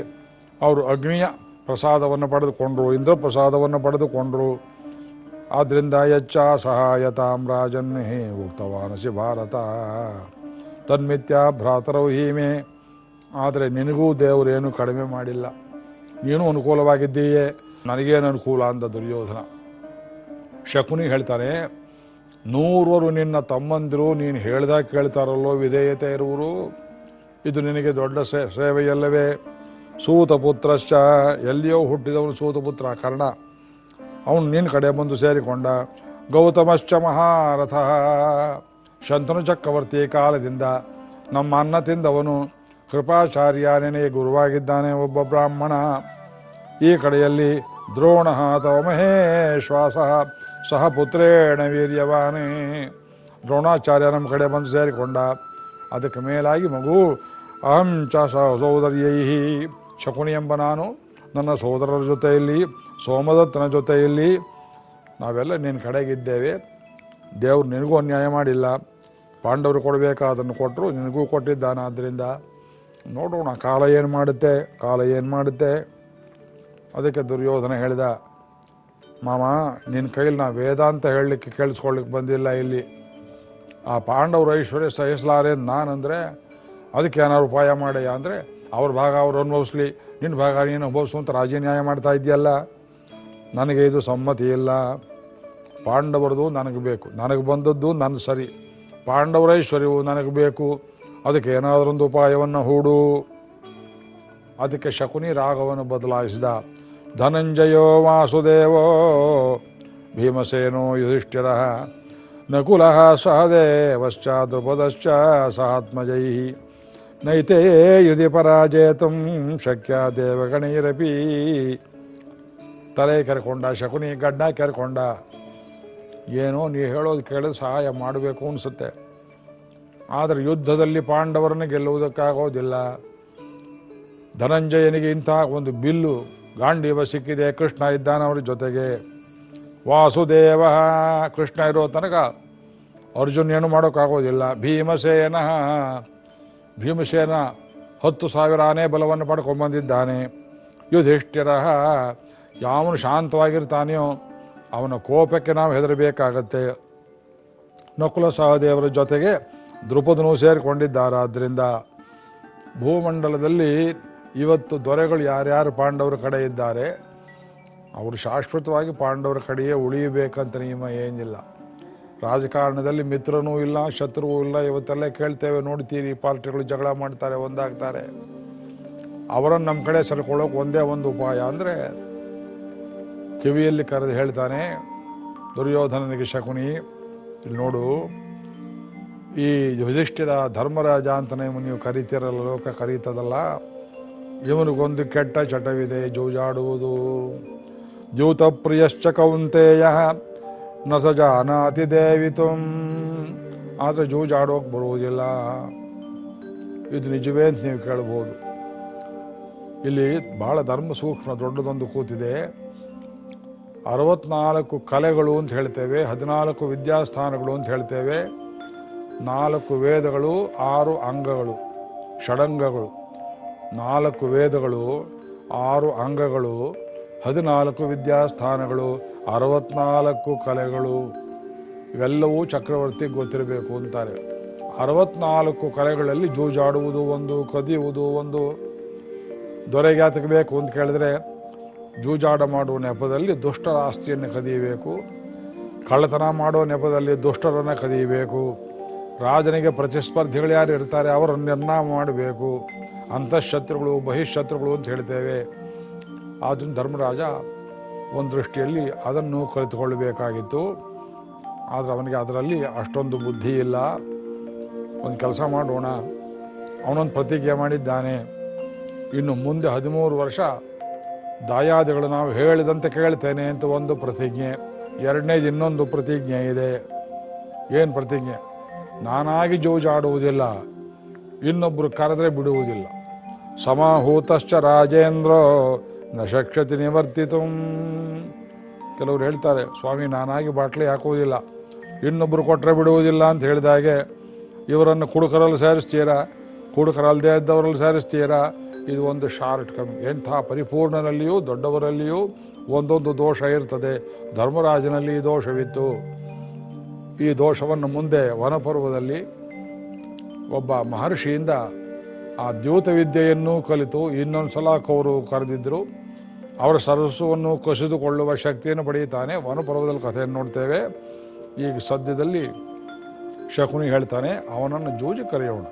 A: ಅವರು ಅಗ್ನಿಯ ಪ್ರಸಾದವನ್ನು ಪಡೆದುಕೊಂಡ್ರು ಇಂದ್ರ ಪ್ರಸಾದವನ್ನು ಪಡೆದುಕೊಂಡ್ರು. ಆದ್ದರಿಂದ ಯಚ್ಚ ಸಹಾಯತಾಂ ರಾಜನ್ನೇ ಉಕ್ತವಾನಸಿ ಭಾರತ. ತನ್ಮಿತ್ಯ ಭ್ರಾತರವು ಹೀಮೆ. ಆದರೆ ನಿನಗೂ ದೇವರೇನು ಕಡಿಮೆ ಮಾಡಿಲ್ಲ. ನೀನು ಅನುಕೂಲವಾಗಿದ್ದೀಯೇ. ನನಗೇನು ಅನುಕೂಲ ಅಂದ ದುರ್ಯೋಧನ. ಶಕುನಿ ಹೇಳ್ತಾನೆ ನೂರವರು ನಿನ್ನ ತಮ್ಮಂದಿರು, ನೀನು ಹೇಳ್ದಾಗ ಕೇಳ್ತಾರಲ್ಲೋ ವಿಧೇಯತೆ ಇರುವರು ಇದು ನಿನಗೆ ದೊಡ್ಡ ಸೇ, ಸೇವೆಯಲ್ಲವೇ. ಸೂತಪುತ್ರಶ್ಚ, ಎಲ್ಲಿಯೋ ಹುಟ್ಟಿದವನು ಸೂತಪುತ್ರ, ಕರ್ಣ. ಅವನು ನಿನ್ನ ಕಡೆ ಬಂದು ಸೇರಿಕೊಂಡ. ಗೌತಮಶ್ಚ ಮಹಾರಥ. ಶಂತನು ಚಕ್ರವರ್ತಿ ಕಾಲದಿಂದ ನಮ್ಮ ಅನ್ನ ತಿಂದವನು. ಕೃಪಾಚಾರ್ಯ ನಿನಗೆ ಗುರುವಾಗಿದ್ದಾನೆ ಒಬ್ಬ ಬ್ರಾಹ್ಮಣ. ಈ ಕಡೆಯಲ್ಲಿ ದ್ರೋಣ ಅಥವಾ ಮಹೇಶ್ವಾಸ. ಸಹ ಪುತ್ರೇಣ ವೀರ್ಯವಾನೇ ದ್ರೋಣಾಚಾರ್ಯ ನಮ್ಮ ಕಡೆ ಬಂದು ಸೇರಿಕೊಂಡ. ಅದಕ್ಕೆ ಮೇಲಾಗಿ ಮಗು, ಅಹಂ ಚ ಸ ಸೋದರ್ಯೈ ಶಕುನಿ ಎಂಬ ನಾನು. ನನ್ನ ಸೋದರರ ಜೊತೆಯಲ್ಲಿ, ಸೋಮದತ್ತನ ಜೊತೆಯಲ್ಲಿ. ನಾವೆಲ್ಲ ನಿನ್ನ ಕಡೆಗಿದ್ದೇವೆ. ದೇವ್ರು ನಿನಗೂ ಅನ್ಯಾಯ ಮಾಡಿಲ್ಲ. ಪಾಂಡವರು ಕೊಡಬೇಕಾದನ್ನು ಕೊಟ್ಟರು, ನಿನಗೂ ಕೊಟ್ಟಿದ್ದಾನೆ. ಆದ್ದರಿಂದ ನೋಡೋಣ, ಕಾಲ ಏನು ಮಾಡುತ್ತೆ? ಕಾಲ ಏನು ಮಾಡುತ್ತೆ? ಅದಕ್ಕೆ ದುರ್ಯೋಧನ ಹೇಳಿದ ಮಾಮ ನಿನ್ನ ಕೈಲಿ ನಾವು ವೇದಾಂತ ಹೇಳಲಿಕ್ಕೆ ಕೇಳಿಸ್ಕೊಳ್ಳಿಕ್ಕೆ ಬಂದಿಲ್ಲ ಇಲ್ಲಿ. ಆ ಪಾಂಡವರು ಐಶ್ವರ್ಯ ಸಹಿಸಲಾರೆ ನಾನಂದರೆ, ಅದಕ್ಕೆ ಏನಾದ್ರು ಉಪಾಯ ಮಾಡಯ್ಯ ಅಂದರೆ, ಅವ್ರ ಭಾಗ ಅವ್ರು ಅನುಭವಿಸ್ಲಿ. ನಿನ್ನ ಭಾಗ ನೀನು ಅನುಭವಿಸು ಅಂತ ರಾಜೀನ್ಯಾಯ ಮಾಡ್ತಾ ಇದೆಯಲ್ಲ ನನಗೆ ಇದು ಸಮ್ಮತಿ ಇಲ್ಲ. ಪಾಂಡವರದು ನನಗೆ ಬೇಕು. ನನಗೆ ಬಂದದ್ದು ನನ್ನ ಸರಿ. ಪಾಂಡವರ ಐಶ್ವರ್ಯವು ನನಗೆ ಬೇಕು. ಅದಕ್ಕೆ ಏನಾದರೊಂದು ಉಪಾಯವನ್ನು ಹೂಡು. ಅದಕ್ಕೆ ಶಕುನಿ ರಾಗವನ್ನು ಬದಲಾಯಿಸಿದ. ಧನಂಜಯೋ ವಾಸುದೇವೋ, ಭೀಮಸೇನೋ ಯುಧಿಷ್ಠಿರ, ನಕುಲ ಸಹದೇವಶ್ಚ, ದ್ರುಪದಶ್ಚ ಸಹಾತ್ಮಜೈ. ನೈತೇ ಯುಧಿ ಪರಾಜೇತು ಶಕ್ಯ ದೇವಗಣೈರಪಿ. ತಲೆ ಕೆರ್ಕೊಂಡ ಶಕುನಿ, ಗಡ್ಡ ಕೆರ್ಕೊಂಡ, ಏನೋ ನೀವು ಹೇಳೋದು ಕೇಳಿದ್ರೆ ಸಹಾಯ ಮಾಡಬೇಕು ಅನಿಸುತ್ತೆ. ಆದರೆ ಯುದ್ಧದಲ್ಲಿ ಪಾಂಡವರನ್ನು ಗೆಲ್ಲುವುದಕ್ಕಾಗೋದಿಲ್ಲ. ಧನಂಜಯನಿಗೆ ಇಂತಹ ಒಂದು ಬಿಲ್ಲು ಗಾಂಡೀವ ಸಿಕ್ಕಿದೆ, ಕೃಷ್ಣ ಇದ್ದಾನವ್ರ ಜೊತೆಗೆ. ವಾಸುದೇವ, ಕೃಷ್ಣ ಇರೋ ತನಕ ಅರ್ಜುನ್ ಏನು ಮಾಡೋಕ್ಕಾಗೋದಿಲ್ಲ. ಭೀಮಸೇನ ಭೀಮಸೇನ ಹತ್ತು ಸಾವಿರ ಆನೆ ಬಲವನ್ನು ಪಡ್ಕೊಂಬಂದಿದ್ದಾನೆ ಯುಧಿಷ್ಠಿರ, ಯಾವನು ಶಾಂತವಾಗಿರ್ತಾನೆಯೋ ಅವನ ಕೋಪಕ್ಕೆ ನಾವು ಹೆದರಬೇಕಾಗತ್ತೆ. ನಕುಲ ಸಹದೇವರ ಜೊತೆಗೆ ದೃಪದನು ಸೇರಿಕೊಂಡಿದ್ದಾರಾದ್ದರಿಂದ ಭೂಮಂಡಲದಲ್ಲಿ ಇವತ್ತು ದೊರೆಗಳು ಯಾರ್ಯಾರು ಪಾಂಡವರ ಕಡೆ ಇದ್ದಾರೆ, ಅವರು ಶಾಶ್ವತವಾಗಿ ಪಾಂಡವರ ಕಡೆಯೇ ಉಳಿಯಬೇಕಂತ ನಿಯಮ ಏನಿಲ್ಲ. ರಾಜಕಾರಣದಲ್ಲಿ ಮಿತ್ರನೂ ಇಲ್ಲ, ಶತ್ರುವೂ ಇಲ್ಲ, ಇವತ್ತೆಲ್ಲ ಕೇಳ್ತೇವೆ, ನೋಡ್ತೀರಿ ಪಾರ್ಟಿಗಳು ಜಗಳ ಮಾಡ್ತಾರೆ, ಒಂದಾಗ್ತಾರೆ. ಅವರನ್ನು ನಮ್ಮ ಕಡೆ ಸರ್ಕೊಳ್ಳೋಕೆ ಒಂದೇ ಒಂದು ಉಪಾಯ ಅಂದರೆ, ಕಿವಿಯಲ್ಲಿ ಕರೆದು ಹೇಳ್ತಾನೆ, ದುರ್ಯೋಧನನಿಗೆ ಶಕುನಿ, ಇಲ್ಲಿ ನೋಡು, ಈ ಯುಧಿಷ್ಠಿರ ಧರ್ಮರಾಜ ಅಂತ ನೀವು ಕರಿತಿರಲ್ಲ, ಲೋಕ ಕರೀತದಲ್ಲ ಇವನಿಗೊಂದು ಕೆಟ್ಟ ಚಟವಿದೆ, ಜೂಜಾಡುವುದು. ದ್ಯೂತ ಪ್ರಿಯಶ್ಚ ಕೌಂತೆಯ, ನ ಸ ಜಾನಾತಿ ದೇವಿತು. ಆದರೆ ಜೂಜಾಡೋಕೆ ಬರುವುದಿಲ್ಲ. ಇದು ನಿಜವೇ ಅಂತ ನೀವು ಕೇಳ್ಬೋದು. ಇಲ್ಲಿ ಬಹಳ ಧರ್ಮ ಸೂಕ್ಷ್ಮ ದೊಡ್ಡದೊಂದು ಕೂತಿದೆ. ಅರವತ್ನಾಲ್ಕು ಕಲೆಗಳು ಅಂತ ಹೇಳ್ತೇವೆ, ಹದಿನಾಲ್ಕು ವಿದ್ಯಾಸ್ಥಾನಗಳು ಅಂತ ಹೇಳ್ತೇವೆ, ನಾಲ್ಕು ವೇದಗಳು, ಆರು ಅಂಗಗಳು, ಷಡಂಗಗಳು. ನಾಲ್ಕು ವೇದಗಳು, ಆರು ಅಂಗಗಳು, ಹದಿನಾಲ್ಕು ವಿದ್ಯಾಸ್ಥಾನಗಳು, ಅರವತ್ನಾಲ್ಕು ಕಲೆಗಳು. ಇವೆಲ್ಲವೂ ಚಕ್ರವರ್ತಿ ಗೊತ್ತಿರಬೇಕು ಅಂತಾರೆ. ಅರವತ್ನಾಲ್ಕು ಕಲೆಗಳಲ್ಲಿ ಜೂಜಾಡುವುದು ಒಂದು, ಕದಿಯುವುದು ಒಂದು. ದೊರೆಗ್ಯಾತಕಬೇಕು ಅಂತ ಕೇಳಿದ್ರೆ, ಜೂಜಾಡ ಮಾಡುವ ನೆಪದಲ್ಲಿ ದುಷ್ಟರ ಆಸ್ತಿಯನ್ನು ಕದಿಯಬೇಕು. ಕಳ್ಳತನ ಮಾಡೋ ನೆಪದಲ್ಲಿ ದುಷ್ಟರನ್ನು ಕದಿಯಬೇಕು. ರಾಜನಿಗೆ ಪ್ರತಿಸ್ಪರ್ಧಿಗಳು ಯಾರು ಇರ್ತಾರೆ ಅವರನ್ನೆಲ್ಲ ಮಾಡಬೇಕು. ಅಂತಃಶತ್ರುಗಳು ಬಹಿಶತ್ರುಗಳು ಅಂತ ಹೇಳ್ತೇವೆ. ಆದ್ರೂ ಧರ್ಮರಾಜ ಒಂದು ದೃಷ್ಟಿಯಲ್ಲಿ ಅದನ್ನು ಕಲಿತುಕೊಳ್ಳಬೇಕಾಗಿತ್ತು. ಆದರೆ ಅವನಿಗೆ ಅದರಲ್ಲಿ ಅಷ್ಟೊಂದು ಬುದ್ಧಿ ಇಲ್ಲ. ಒಂದು ಕೆಲಸ ಮಾಡೋಣ. ಅವನೊಂದು ಪ್ರತಿಜ್ಞೆ ಮಾಡಿದ್ದಾನೆ. ಇನ್ನು ಮುಂದೆ ಹದಿಮೂರು ವರ್ಷ ದಾಯಾದಿಗಳು ನಾವು ಹೇಳಿದಂತೆ ಕೇಳ್ತೇನೆ ಅಂತ ಒಂದು ಪ್ರತಿಜ್ಞೆ. ಎರಡನೇದು ಇನ್ನೊಂದು ಪ್ರತಿಜ್ಞೆ ಇದೆ. ಏನು ಪ್ರತಿಜ್ಞೆ? ನಾನಾಗಿ ಜೋಜಾಡುವುದಿಲ್ಲ ಇನ್ನೊಬ್ಬರು ಕರೆದ್ರೆ ಬಿಡುವುದಿಲ್ಲ. ಸಮಾಹೂತಶ್ಚ ರಾಜೇಂದ್ರ ನ ಶಕ್ಷತಿ ನಿವರ್ತಿತು. ಕೆಲವರು ಹೇಳ್ತಾರೆ, ಸ್ವಾಮಿ, ನಾನಾಗಿ ಬಾಟ್ಲಿ ಹಾಕುವುದಿಲ್ಲ ಇನ್ನೊಬ್ಬರು ಕೊಟ್ಟರೆ ಬಿಡುವುದಿಲ್ಲ ಅಂತ ಹೇಳಿದಾಗೆ ಇವರನ್ನು ಕುಡುಕರಲ್ಲಿ ಸೇರಿಸ್ತೀರಾ? ಕುಡುಕರಲ್ಲದೆ ಇದ್ದವರಲ್ಲಿ ಸೇರಿಸ್ತೀರಾ? ಇದು ಒಂದು ಶಾರ್ಟ್ ಕಮ್, ಎಂಥ ಪರಿಪೂರ್ಣನಲ್ಲಿಯೂ ದೊಡ್ಡವರಲ್ಲಿಯೂ ಒಂದೊಂದು ದೋಷ ಇರ್ತದೆ. ಧರ್ಮರಾಜನಲ್ಲಿ ದೋಷವಿತ್ತು. ಈ ದೋಷವನ್ನು ಮುಂದೆ ವನಪರ್ವದಲ್ಲಿ ಒಬ್ಬ ಮಹರ್ಷಿಯಿಂದ ಆ ದ್ಯೂತ ವಿದ್ಯೆಯನ್ನು ಕಲಿತು ಇನ್ನೊಂದು ಸಲ ಕವರು ಕರೆದಿದ್ದರು. ಅವರ ಸರಸ್ಸವನ್ನು ಕಸಿದುಕೊಳ್ಳುವ ಶಕ್ತಿಯನ್ನು ಪಡೆಯುತ್ತಾನೆ. ವನಪರ್ವದಲ್ಲಿ ಕಥೆಯನ್ನು ನೋಡ್ತೇವೆ. ಈಗ ಸದ್ಯದಲ್ಲಿ ಶಕುನಿ ಹೇಳ್ತಾನೆ, ಅವನನ್ನು ಜೂಜು ಕರೆಯೋಣ.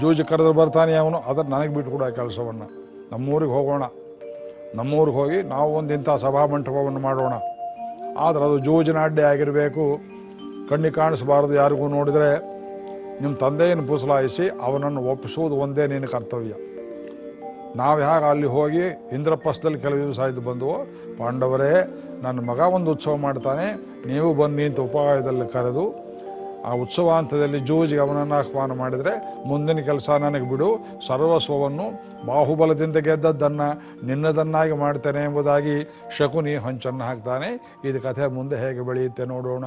A: ಜೂಜು ಕರೆದ್ರೆ ಬರ್ತಾನೆ ಅವನು, ಅದನ್ನು ನನಗೆ ಕೂಡ ಕೆಲಸವನ್ನು. ನಮ್ಮೂರಿಗೆ ಹೋಗೋಣ. ನಮ್ಮೂರಿಗೆ ಹೋಗಿ ನಾವು ಒಂದು ಇಂಥ ಸಭಾಮಂಟಪವನ್ನು ಮಾಡೋಣ. ಆದರೆ ಅದು ಜೂಜಿನ ಅಡ್ಡೆ ಆಗಿರಬೇಕು. ಕಣ್ಣಿಗೆ ಕಾಣಿಸಬಾರದು ಯಾರಿಗೂ ನೋಡಿದರೆ. ನಿಮ್ಮ ತಂದೆಯನ್ನು ಪುಸಲಾಯಿಸಿ ಅವನನ್ನು ಒಪ್ಪಿಸುವುದು ಒಂದೇ ನಿನ್ನ ಕರ್ತವ್ಯ. ನಾವು ಹೇಗೆ ಅಲ್ಲಿ ಹೋಗಿ ಇಂದ್ರಪ್ರಸ್ಥದಲ್ಲಿ ಕೆಲವು ದಿವಸ ಇದ್ದು ಬಂದವು, ಪಾಂಡವರೇ, ನನ್ನ ಮಗ ಒಂದು ಉತ್ಸವ ಮಾಡ್ತಾನೆ, ನೀವು ಬನ್ನಿ ಅಂತ ಉಪಾಯದಲ್ಲಿ ಕರೆದು, ಆ ಉತ್ಸವಾಂತದಲ್ಲಿ ಜೂಜಿಗೆ ಅವನನ್ನು ಆಹ್ವಾನ ಮಾಡಿದರೆ, ಮುಂದಿನ ಕೆಲಸ ನನಗೆ ಬಿಡು, ಸರ್ವಸ್ವವನ್ನು ಬಾಹುಬಲದಿಂದ ಗೆದ್ದದ್ದನ್ನು ನಿನ್ನದನ್ನಾಗಿ ಮಾಡ್ತೇನೆ ಎಂಬುದಾಗಿ ಶಕುನಿ ಹೊಂಚನ್ನು ಹಾಕ್ತಾನೆ. ಇದು ಕಥೆ ಮುಂದೆ ಹೇಗೆ ಬೆಳೆಯುತ್ತೆ ನೋಡೋಣ.